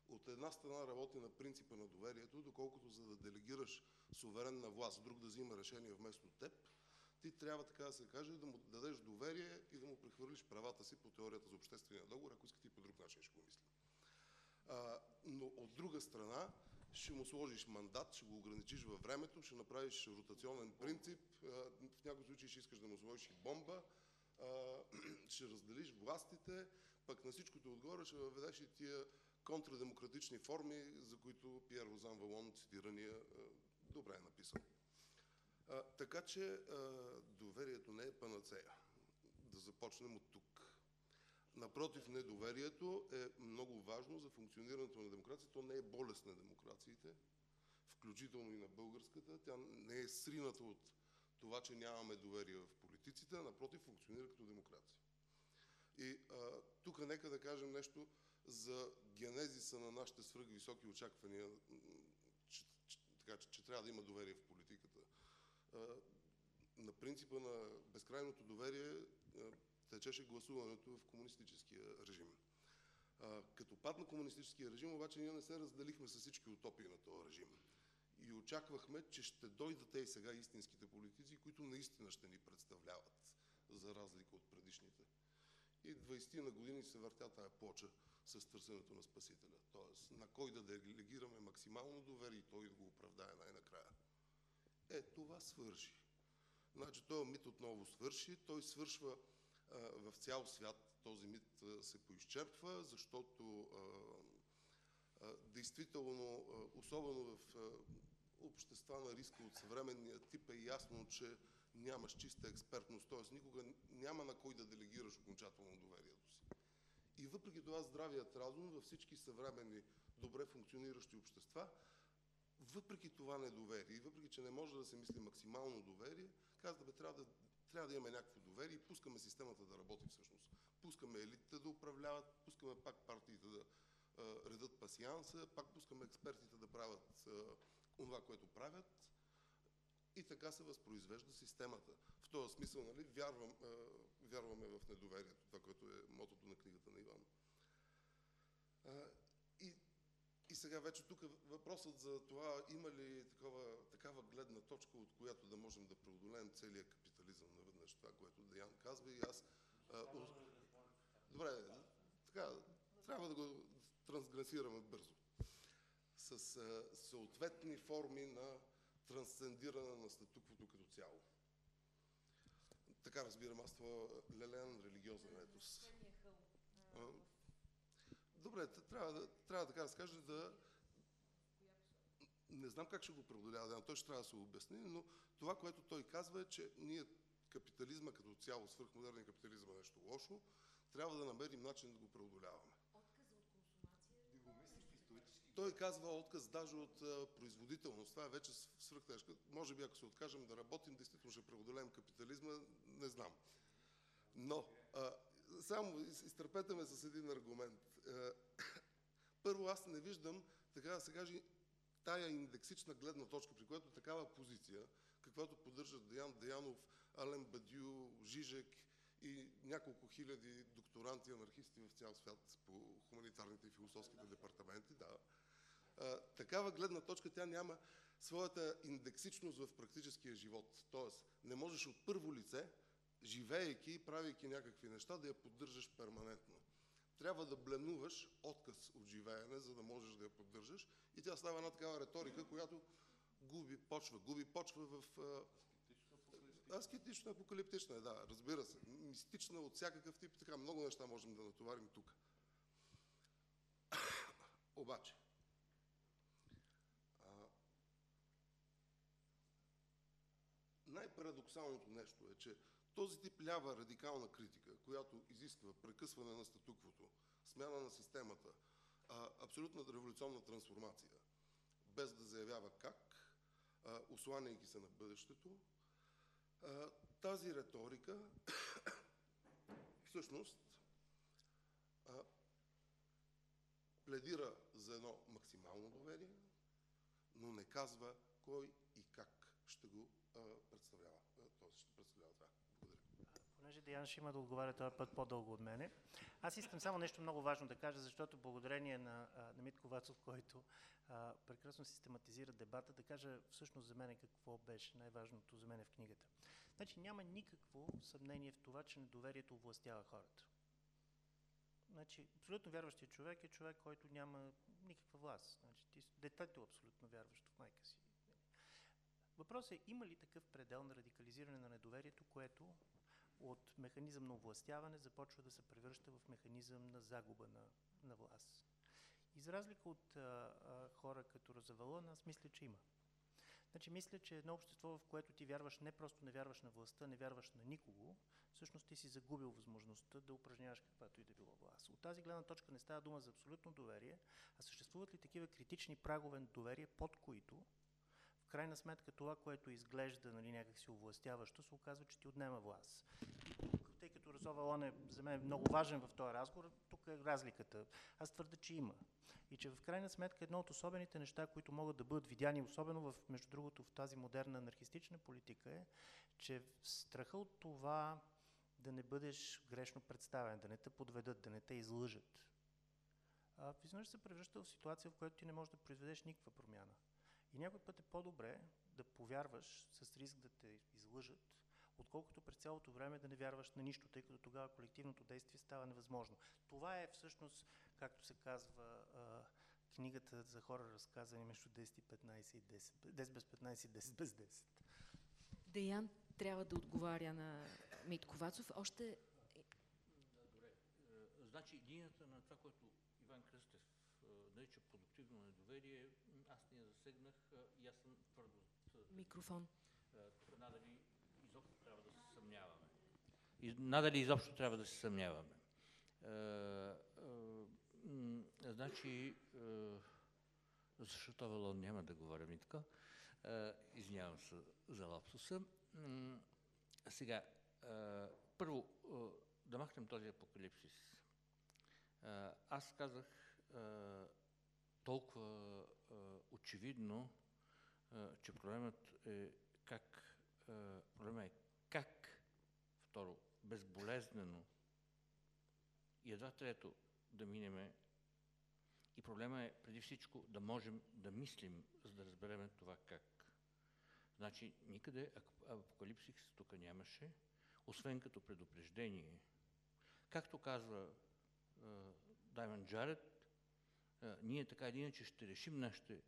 Speaker 9: От една страна работи на принципа на доверието, доколкото за да делегираш суверенна власт, друг да взима решение вместо теб, ти трябва, така да се каже, да му дадеш доверие и да му прехвърлиш правата си по теорията за обществения договор, ако искате и по друг начин ще го мисля. А, но от друга страна, ще му сложиш мандат, ще го ограничиш във времето, ще направиш ротационен принцип, в някои случаи ще искаш да му сложиш и бомба, ще разделиш властите, пък на всичкото отгоре ще въведеш и тия контрадемократични форми, за които Пьер Розан Валон, цитирания, добре е написал. А, така че а, доверието не е панацея. Да започнем от тук. Напротив, недоверието е много важно за функционирането на демокрацията. То не е болест на демокрациите, включително и на българската. Тя не е срината от това, че нямаме доверие в политиците, а напротив, функционира като демокрация. И а, тук нека да кажем нещо за генезиса на нашите свръхвисоки очаквания, че, че, така, че, че трябва да има доверие в политиката. На принципа на безкрайното доверие течеше гласуването в комунистическия режим. Като падна комунистическия режим, обаче ние не се разделихме с всички утопии на този режим. И очаквахме, че ще дойдат те и сега истинските политици, които наистина ще ни представляват, за разлика от предишните. И 20 на години се въртя тая плоча с търсенето на Спасителя. Тоест, на кой да делегираме максимално доверие и той да го оправдае най-накрая. Е, това свърши. Значи, този мит отново свърши. Той свършва в цял свят. този мит а, се поизчерпва, защото а, а, действително, а, особено в а, общества на риска от съвременния тип е ясно, че нямаш чиста експертност, т.е. никога няма на кой да делегираш окончателно доверието си. И въпреки това здравият разум във всички съвременни добре функциониращи общества, въпреки това недоверие, въпреки че не може да се мисли максимално доверие, казва, бе, трябва да, трябва да имаме някакво доверие и пускаме системата да работи всъщност. Пускаме елитите да управляват, пускаме пак партиите да а, редат пасианса, пак пускаме експертите да правят а, това, което правят и така се възпроизвежда системата. В този смисъл, нали, вярвам, вярваме в недоверието, това, което е мотото на книгата на Иван. А, и, и сега вече тук въпросът за това има ли такова, такава гледна точка, от която да можем да преодолеем целият капитализъм наведнъж, това, което Деян казва и аз... А, добре, така, трябва да го трансгресираме бързо. С а, съответни форми на трансцендиране на статуквото като цяло. Така разбирам аз това лелеян религиозен етос. Добре, трябва, да, трябва така да се каже да... Не знам как ще го преодолява, той ще трябва да се обясни, но това, което той казва е, че ние капитализма като цяло, свърхмодерния капитализъм е нещо лошо, трябва да намерим начин да го преодоляваме. Той казва отказ даже от производителност. Това е вече свръхтежка. Може би ако се откажем да работим, действително ще преодолеем капитализма, не знам. Но, а, само изтърпете ме с един аргумент. А, първо, аз не виждам, така да се каже, тая индексична гледна точка, при която такава позиция, каквато поддържат Деян Деянов, Ален Бадю, Жижек и няколко хиляди докторанти, анархисти в цял свят по хуманитарните и философските департаменти, да, а, такава гледна точка тя няма своята индексичност в практическия живот. Тоест, не можеш от първо лице, живеейки и правейки някакви неща, да я поддържаш перманентно. Трябва да бленуваш отказ от живеене, за да можеш да я поддържаш. И тя става една такава риторика, която губи почва. Губи почва в... Аскетично апокалиптична е, да, разбира се. Мистична от всякакъв тип. Така много неща можем да натоварим тук. Обаче, най-парадоксалното нещо е, че този тип лява радикална критика, която изисква прекъсване на статуквото, смяна на системата, а, абсолютна революционна трансформация, без да заявява как, осланяйки се на бъдещето, тази риторика всъщност пледира за едно максимално доверие, но не казва кой и как ще го представлява. Тоест ще представлява това. Благодаря.
Speaker 3: Понеже Диан ще има да отговаря този път по-дълго от мене, аз искам само нещо много важно да кажа, защото благодарение на, на Митко Вацов, който а, прекрасно систематизира дебата, да кажа всъщност за мен какво беше най-важното за мен в книгата. Значи няма никакво съмнение в това, че недоверието властява хората. Значи, абсолютно вярващия човек е човек, който няма никаква власт. Значи, ти, детето е абсолютно вярващо в майка си. Въпросът е, има ли такъв предел на радикализиране на недоверието, което от механизъм на овластяване започва да се превръща в механизъм на загуба на, на власт. И за разлика от а, а, хора като Розавалон, аз мисля, че има. Значи мисля, че едно общество, в което ти вярваш, не просто не вярваш на властта, не вярваш на никого, всъщност ти си загубил възможността да упражняваш каквато и да било власт. От тази гледна точка не става дума за абсолютно доверие, а съществуват ли такива критични прагове на доверие, под които крайна сметка това, което изглежда нали, някакси овластяващо, се оказва, че ти отнема власт. Тъй като Розова Лон е за мен много важен в този разговор, тук е разликата. Аз твърда, че има. И че в крайна сметка едно от особените неща, които могат да бъдат видяни, особено в, между другото в тази модерна анархистична политика е, че страха от това да не бъдеш грешно представен, да не те подведат, да не те излъжат, изведнъж се превръща в ситуация, в която ти не можеш да произведеш никаква промяна. И някой път е по-добре да повярваш с риск да те излъжат, отколкото през цялото време да не вярваш на нищо, тъй като тогава колективното действие става невъзможно. Това е всъщност, както се казва, книгата за хора разказани между 10 и 15 и 10, 10 без 15 и 10 без 10.
Speaker 2: Деян трябва да отговаря на Митко Вацов. Още
Speaker 1: значи линията на това, което Иван Кръстев а, нарича продуктивно недоверие, аз не я засегнах и аз съм твърдо
Speaker 2: Микрофон.
Speaker 1: надали изобщо трябва да се съмняваме. И надали изобщо трябва да се съмняваме. Значи, защото Авалон няма да говоря ми така. Извинявам се за лапсуса. Сега, първо, да махнем този апокалипсис. Аз казах толкова очевидно, а, че проблемът е как, а, проблема е как, второ, безболезнено и едва трето да минеме и проблема е преди всичко да можем да мислим, за да разберем това как. Значи никъде апокалипсис тук нямаше, освен като предупреждение. Както казва а, Даймон Джаред, ние така или иначе ще решим нашите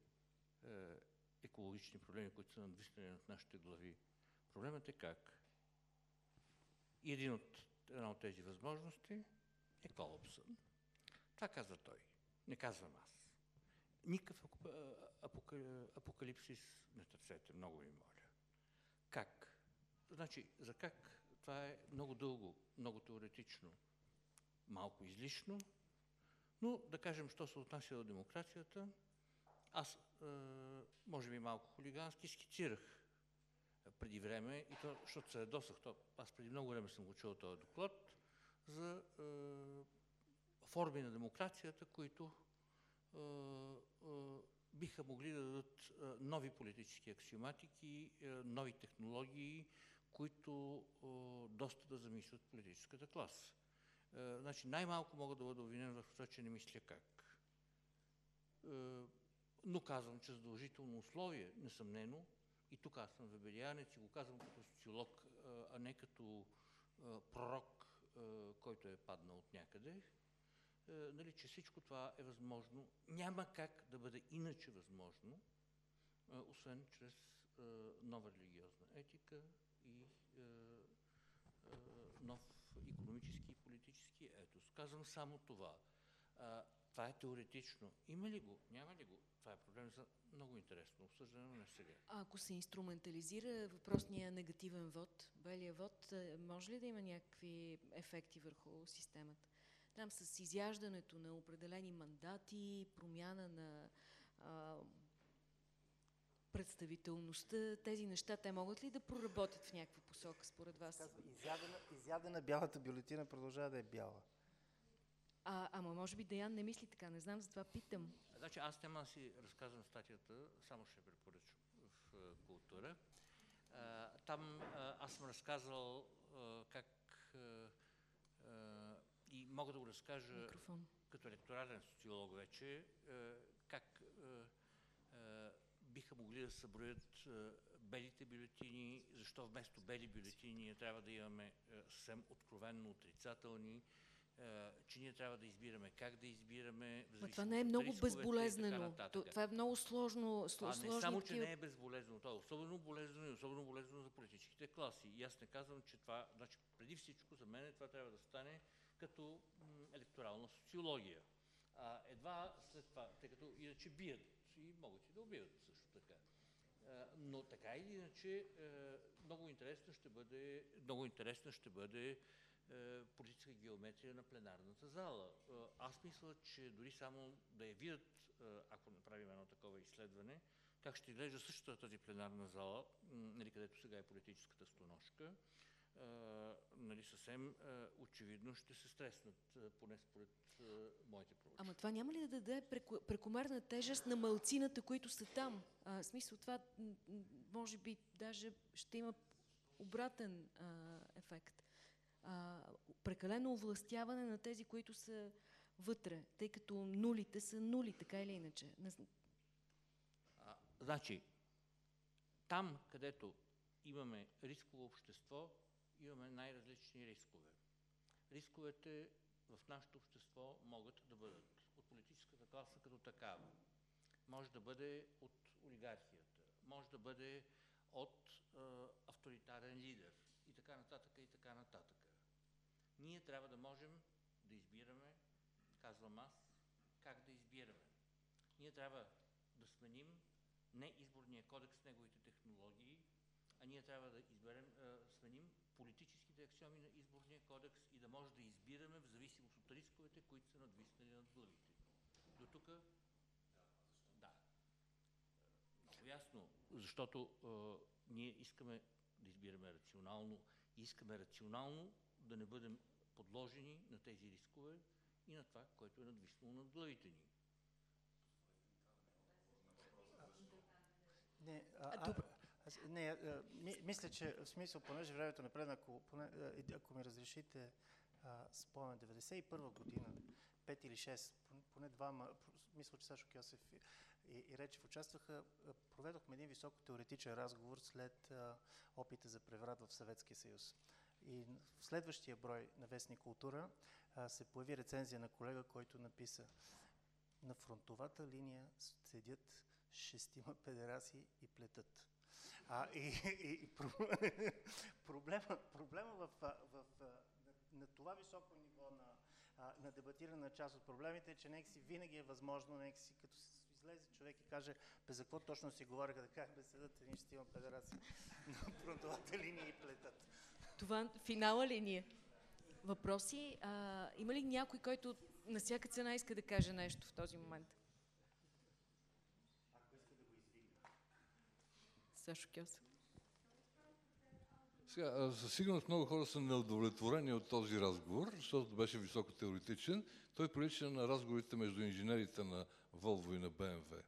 Speaker 1: а, екологични проблеми, които са надвиснали над нашите глави. Проблемът е как. Един от, една от тези възможности е колапсът. Това казва той. Не казвам аз. Никакъв апока- апокалипсис не търсете, много ви моля. Как? Значи, за как това е много дълго, много теоретично, малко излишно, но да кажем, що се отнася до демокрацията, аз, е, може би малко хулигански, скицирах преди време, и то, защото се ядосах, то, аз преди много време съм го чул този доклад, за е, форми на демокрацията, които е, е, биха могли да дадат е, нови политически аксиоматики, е, нови технологии, които е, доста да замислят политическата класа. Е, значи най-малко мога да бъда обвинен в това, че не мисля как. Е, но казвам, че задължително условие, несъмнено, и тук аз съм вебелиянец и го казвам като социолог, е, а не като пророк, който е паднал от някъде, нали, че всичко това е възможно. Няма как да бъде иначе възможно, освен чрез нова религиозна етика и нов економически и политически етос. Казвам само това. А, това е теоретично. Има ли го? Няма ли го? Това е проблем за много интересно обсъждане, но не сега.
Speaker 2: А ако се инструментализира въпросния негативен вод, белия вод, е, може ли да има някакви ефекти върху системата? Там с изяждането на определени мандати, промяна на представителността, тези неща, те могат ли да проработят в някаква посока, според вас?
Speaker 3: Казва, изядена, изядена бялата бюлетина продължава да е бяла.
Speaker 2: А, ама може би Деян не мисли така, не знам, затова питам.
Speaker 1: Значи аз няма си разказвам статията, само ще препоръчам в а, култура. А, там а, аз съм разказал а, как а, а, и мога да го разкажа
Speaker 2: Микрофон.
Speaker 1: като електорален социолог вече, а, как а, а, биха могли да съброят а, белите бюлетини, защо вместо бели бюлетини ние трябва да имаме а, съвсем откровенно отрицателни, а, че ние трябва да избираме как да избираме.
Speaker 2: Ма това не е много безболезнено. Това е много сложно. сл-
Speaker 1: Това не
Speaker 2: сложни
Speaker 1: само, че не е безболезнено, то е особено болезнено и особено болезнено за политическите класи. И аз не казвам, че това, значи преди всичко за мен това трябва да стане като електорална социология. А, едва след това, тъй като иначе бият и могат и да убиват също. А, но така или иначе, е, много интересно ще бъде, много интересно ще бъде е, политическа геометрия на пленарната зала. Е, Аз мисля, че дори само да я видят, е, ако направим едно такова изследване, как ще изглежда същата тази пленарна зала, нали, където сега е политическата стоножка, е, нали, съвсем е, очевидно ще се стреснат, е, поне според е, моите.
Speaker 2: Ама това няма ли да даде преко- прекомерна тежест на малцината, които са там? А, в смисъл това, може би, даже ще има обратен а, ефект. А, прекалено овластяване на тези, които са вътре, тъй като нулите са нули, така или иначе.
Speaker 1: А, значи, там, където имаме рисково общество, имаме най-различни рискове. Рисковете в нашето общество могат да бъдат от политическата класа като такава. Може да бъде от олигархията, може да бъде от е, авторитарен лидер и така нататък и така нататък. Ние трябва да можем да избираме казвам аз, как да избираме. Ние трябва да сменим не изборния кодекс с неговите технологии, а ние трябва да изберем, а, сменим политическите аксиоми на изборния кодекс и да може да избираме в зависимост от рисковете, които са надвиснали над главите. До тук? Да. Много ясно, защото а, ние искаме да избираме рационално и искаме рационално да не бъдем подложени на тези рискове и на това, което е надвиснало над главите ни.
Speaker 3: Не, а, а, аз, не ми, мисля, че в смисъл, понеже времето напредна, ако, поне, ако ми разрешите спомен, 91 година, 5 или 6, поне, двама, мисля, че Сашо Кьосев и, и, Речев участваха, проведохме един високо теоретичен разговор след а, опита за преврат в Съветския съюз. И в следващия брой на Вестник Култура а, се появи рецензия на колега, който написа на фронтовата линия седят шестима педераси и плетат. А, и, и, и проблема, проблема в, в, в, на, това високо ниво на, на дебатиране на част от проблемите е, че нека си винаги е възможно, нека си като излезе човек и каже без какво точно си говориха, да как да седат едни шестима педераси на фронтовата линия и плетат.
Speaker 2: Това финала ли ни е? Въпроси? А, има ли някой, който на всяка цена иска да каже нещо в този момент? Сашо Кьосев.
Speaker 4: Сега, със сигурност много хора са неудовлетворени от този разговор, защото беше високо теоретичен. Той прилича на разговорите между инженерите на Volvo и на BMW,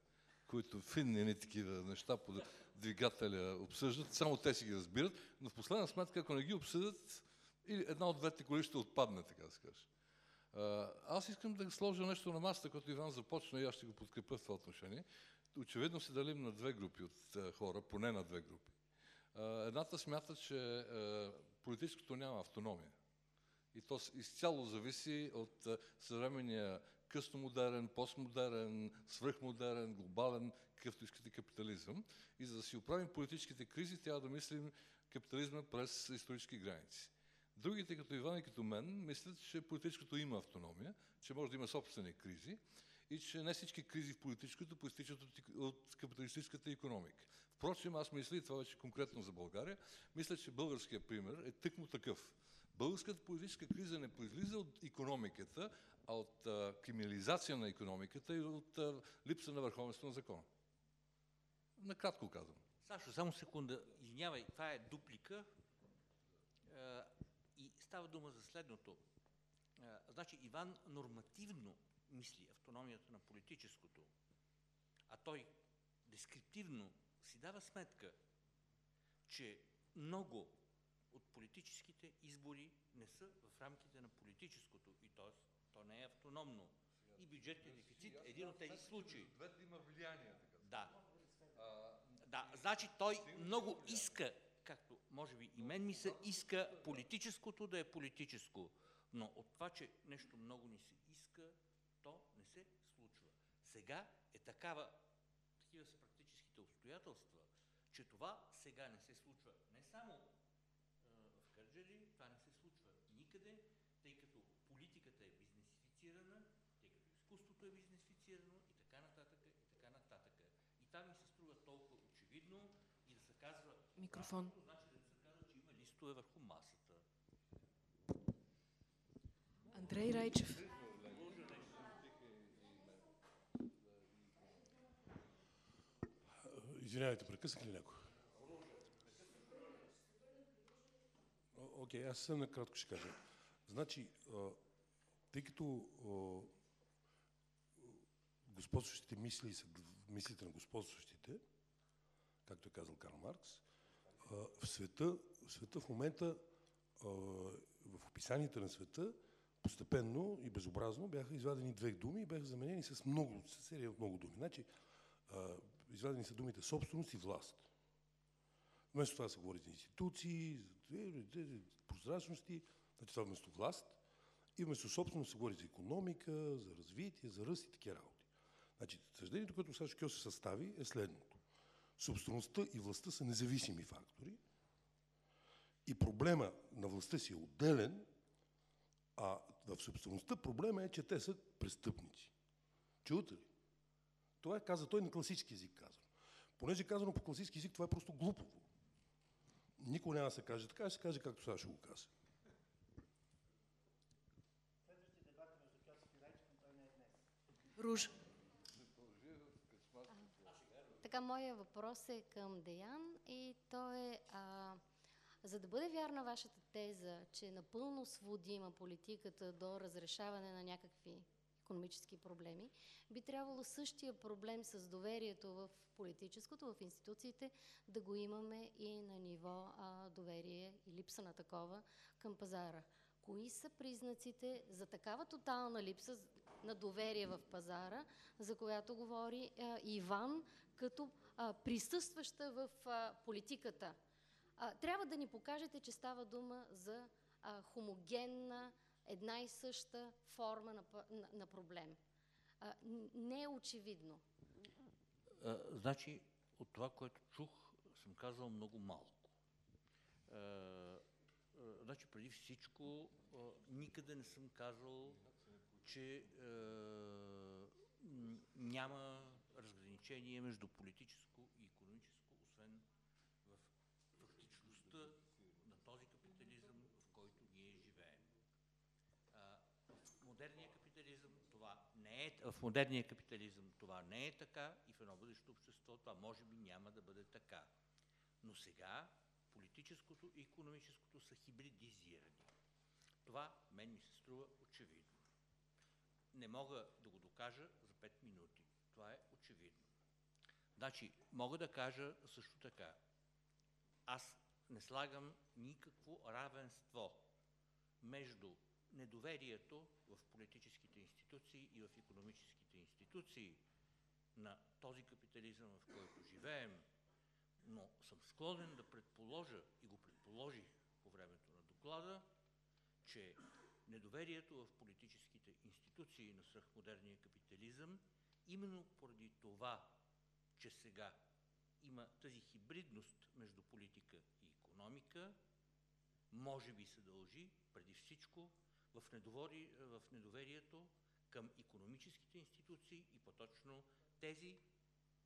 Speaker 4: които финни не такива неща по двигателя обсъждат, само те си ги разбират, но в последна сметка, ако не ги обсъдят, една от двете коли ще отпадне, така да се каже. Аз искам да сложа нещо на масата, като Иван започна и аз ще го подкрепя в това отношение. Очевидно се делим на две групи от хора, поне на две групи. Едната смята, че политическото няма автономия. И то изцяло зависи от съвременния късномодерен, постмодерен, свръхмодерен, глобален, какъвто искате капитализъм. И за да си оправим политическите кризи, трябва да мислим капитализма през исторически граници. Другите, като Иван и като мен, мислят, че политическото има автономия, че може да има собствени кризи и че не всички кризи в политическото проистичат от, от капиталистическата економика. Впрочем, аз мисля, и това вече конкретно за България, мисля, че българският пример е тъкмо такъв. Българската политическа криза не произлиза от економиката, а от а, криминализация на економиката и от а, липса на върховенство на закона. Накратко казвам.
Speaker 1: Сашо, само секунда. Извинявай, това е дуплика. А, и става дума за следното. А, значи, Иван нормативно мисли автономията на политическото, а той дескриптивно си дава сметка, че много от политическите избори не са в рамките на политическото и т.е. то не е автономно. И бюджетният дефицит е един от тези случаи.
Speaker 4: Двете има влияние. Така.
Speaker 1: Да. А, да, значи той много иска, както може би и мен ми се иска политическото да е политическо. Но от това, че нещо много ни се иска, то не се случва. Сега е такава, такива са практическите обстоятелства, че това сега не се случва не само е, в Кърджали, това не се случва никъде, тъй като политиката е бизнесифицирана, тъй като изкуството е бизнесифицирано и така нататък, и така нататък. И това ми се струва толкова очевидно и да се казва...
Speaker 2: Микрофон.
Speaker 1: Значи да се казва, че има листове върху масата.
Speaker 2: Андрей Райчев.
Speaker 6: Извинявайте, прекъсах ли някой? Окей, okay, аз съвсем накратко ще кажа. Значи, тъй като а, господстващите мисли са мислите на господстващите, както е казал Карл Маркс, в света, в света в момента, в описанията на света, постепенно и безобразно бяха извадени две думи и бяха заменени с много, с серия от много думи. Значи, извадени са думите собственост и власт. Вместо това се говори за институции, за прозрачности, значи това вместо власт. И вместо собственост се говори за економика, за развитие, за ръст и такива работи. Значи, съждението, което Сашо Кьо се състави, е следното. Собствеността и властта са независими фактори и проблема на властта си е отделен, а в собствеността проблема е, че те са престъпници. Чувате ли? Това е каза той на класически език казано. Понеже казано по класически език, това е просто глупово. Никой няма да се каже така, ще се каже както сега ще го каже.
Speaker 2: Руж.
Speaker 10: Така, моя въпрос е към Деян и то е, а, за да бъде вярна вашата теза, че напълно сводима политиката до разрешаване на някакви економически проблеми, би трябвало същия проблем с доверието в политическото, в институциите, да го имаме и на ниво а, доверие и липса на такова към пазара. Кои са признаците за такава тотална липса на доверие в пазара, за която говори а, Иван, като а, присъстваща в а, политиката? А, трябва да ни покажете, че става дума за а, хомогенна, една и съща форма на, на, на проблем. А, не е очевидно.
Speaker 1: А, значи, от това, което чух, съм казал много малко. А, а, значи, преди всичко, а, никъде не съм казал, че а, няма разграничение между политическо и економическо, освен в фактичността на този капитализъм, в който ние живеем. А, в модерния капитализъм това не е, в модерния капитализъм това не е така и в едно бъдещо общество това може би няма да бъде така. Но сега политическото и економическото са хибридизирани. Това мен ми се струва очевидно. Не мога да го докажа за 5 минути. Това е очевидно. Значи, мога да кажа също така. Аз не слагам никакво равенство между недоверието в политическите институции и в економическите институции. На този капитализъм, в който живеем, но съм склонен да предположа и го предположих по времето на доклада, че недоверието в политическите институции на свръхмодерния капитализъм, именно поради това, че сега има тази хибридност между политика и економика, може би се дължи преди всичко в, недовери, в недоверието към економическите институции и по-точно тези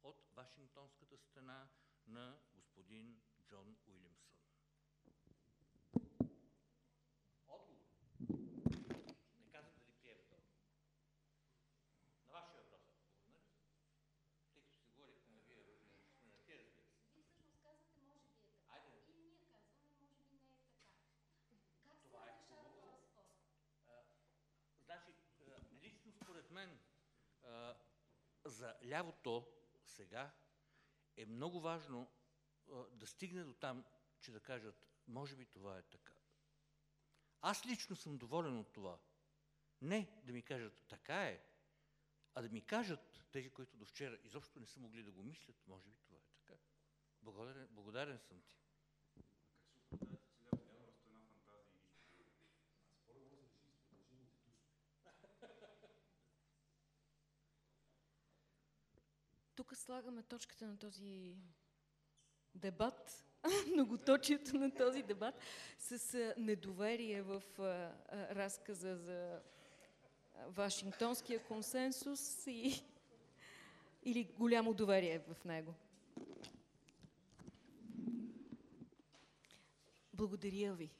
Speaker 1: от Вашингтонската страна на господин Джон Уилямсън. Отговор. Не казвам дали приемате отговор. На вашия въпрос, ако нали? Тъй като се говорихме на вие, на ти, разбира се.
Speaker 10: Вие всъщност казвате, може би е така.
Speaker 1: Айде.
Speaker 10: И ние казваме, може би не е така. Как се
Speaker 1: Това е
Speaker 10: разрешава
Speaker 1: хубаво.
Speaker 10: този спор?
Speaker 1: А, Значи, а, лично според мен, а, за лявото сега е много важно да стигне до там, че да кажат, може би това е така. Аз лично съм доволен от това. Не да ми кажат, така е, а да ми кажат тези, които до вчера изобщо не са могли да го мислят, може би това е така. Благодарен, благодарен съм ти.
Speaker 2: Слагаме точката на този дебат, многоточието на този дебат, с недоверие в разказа за Вашингтонския консенсус и, или голямо доверие в него. Благодаря ви.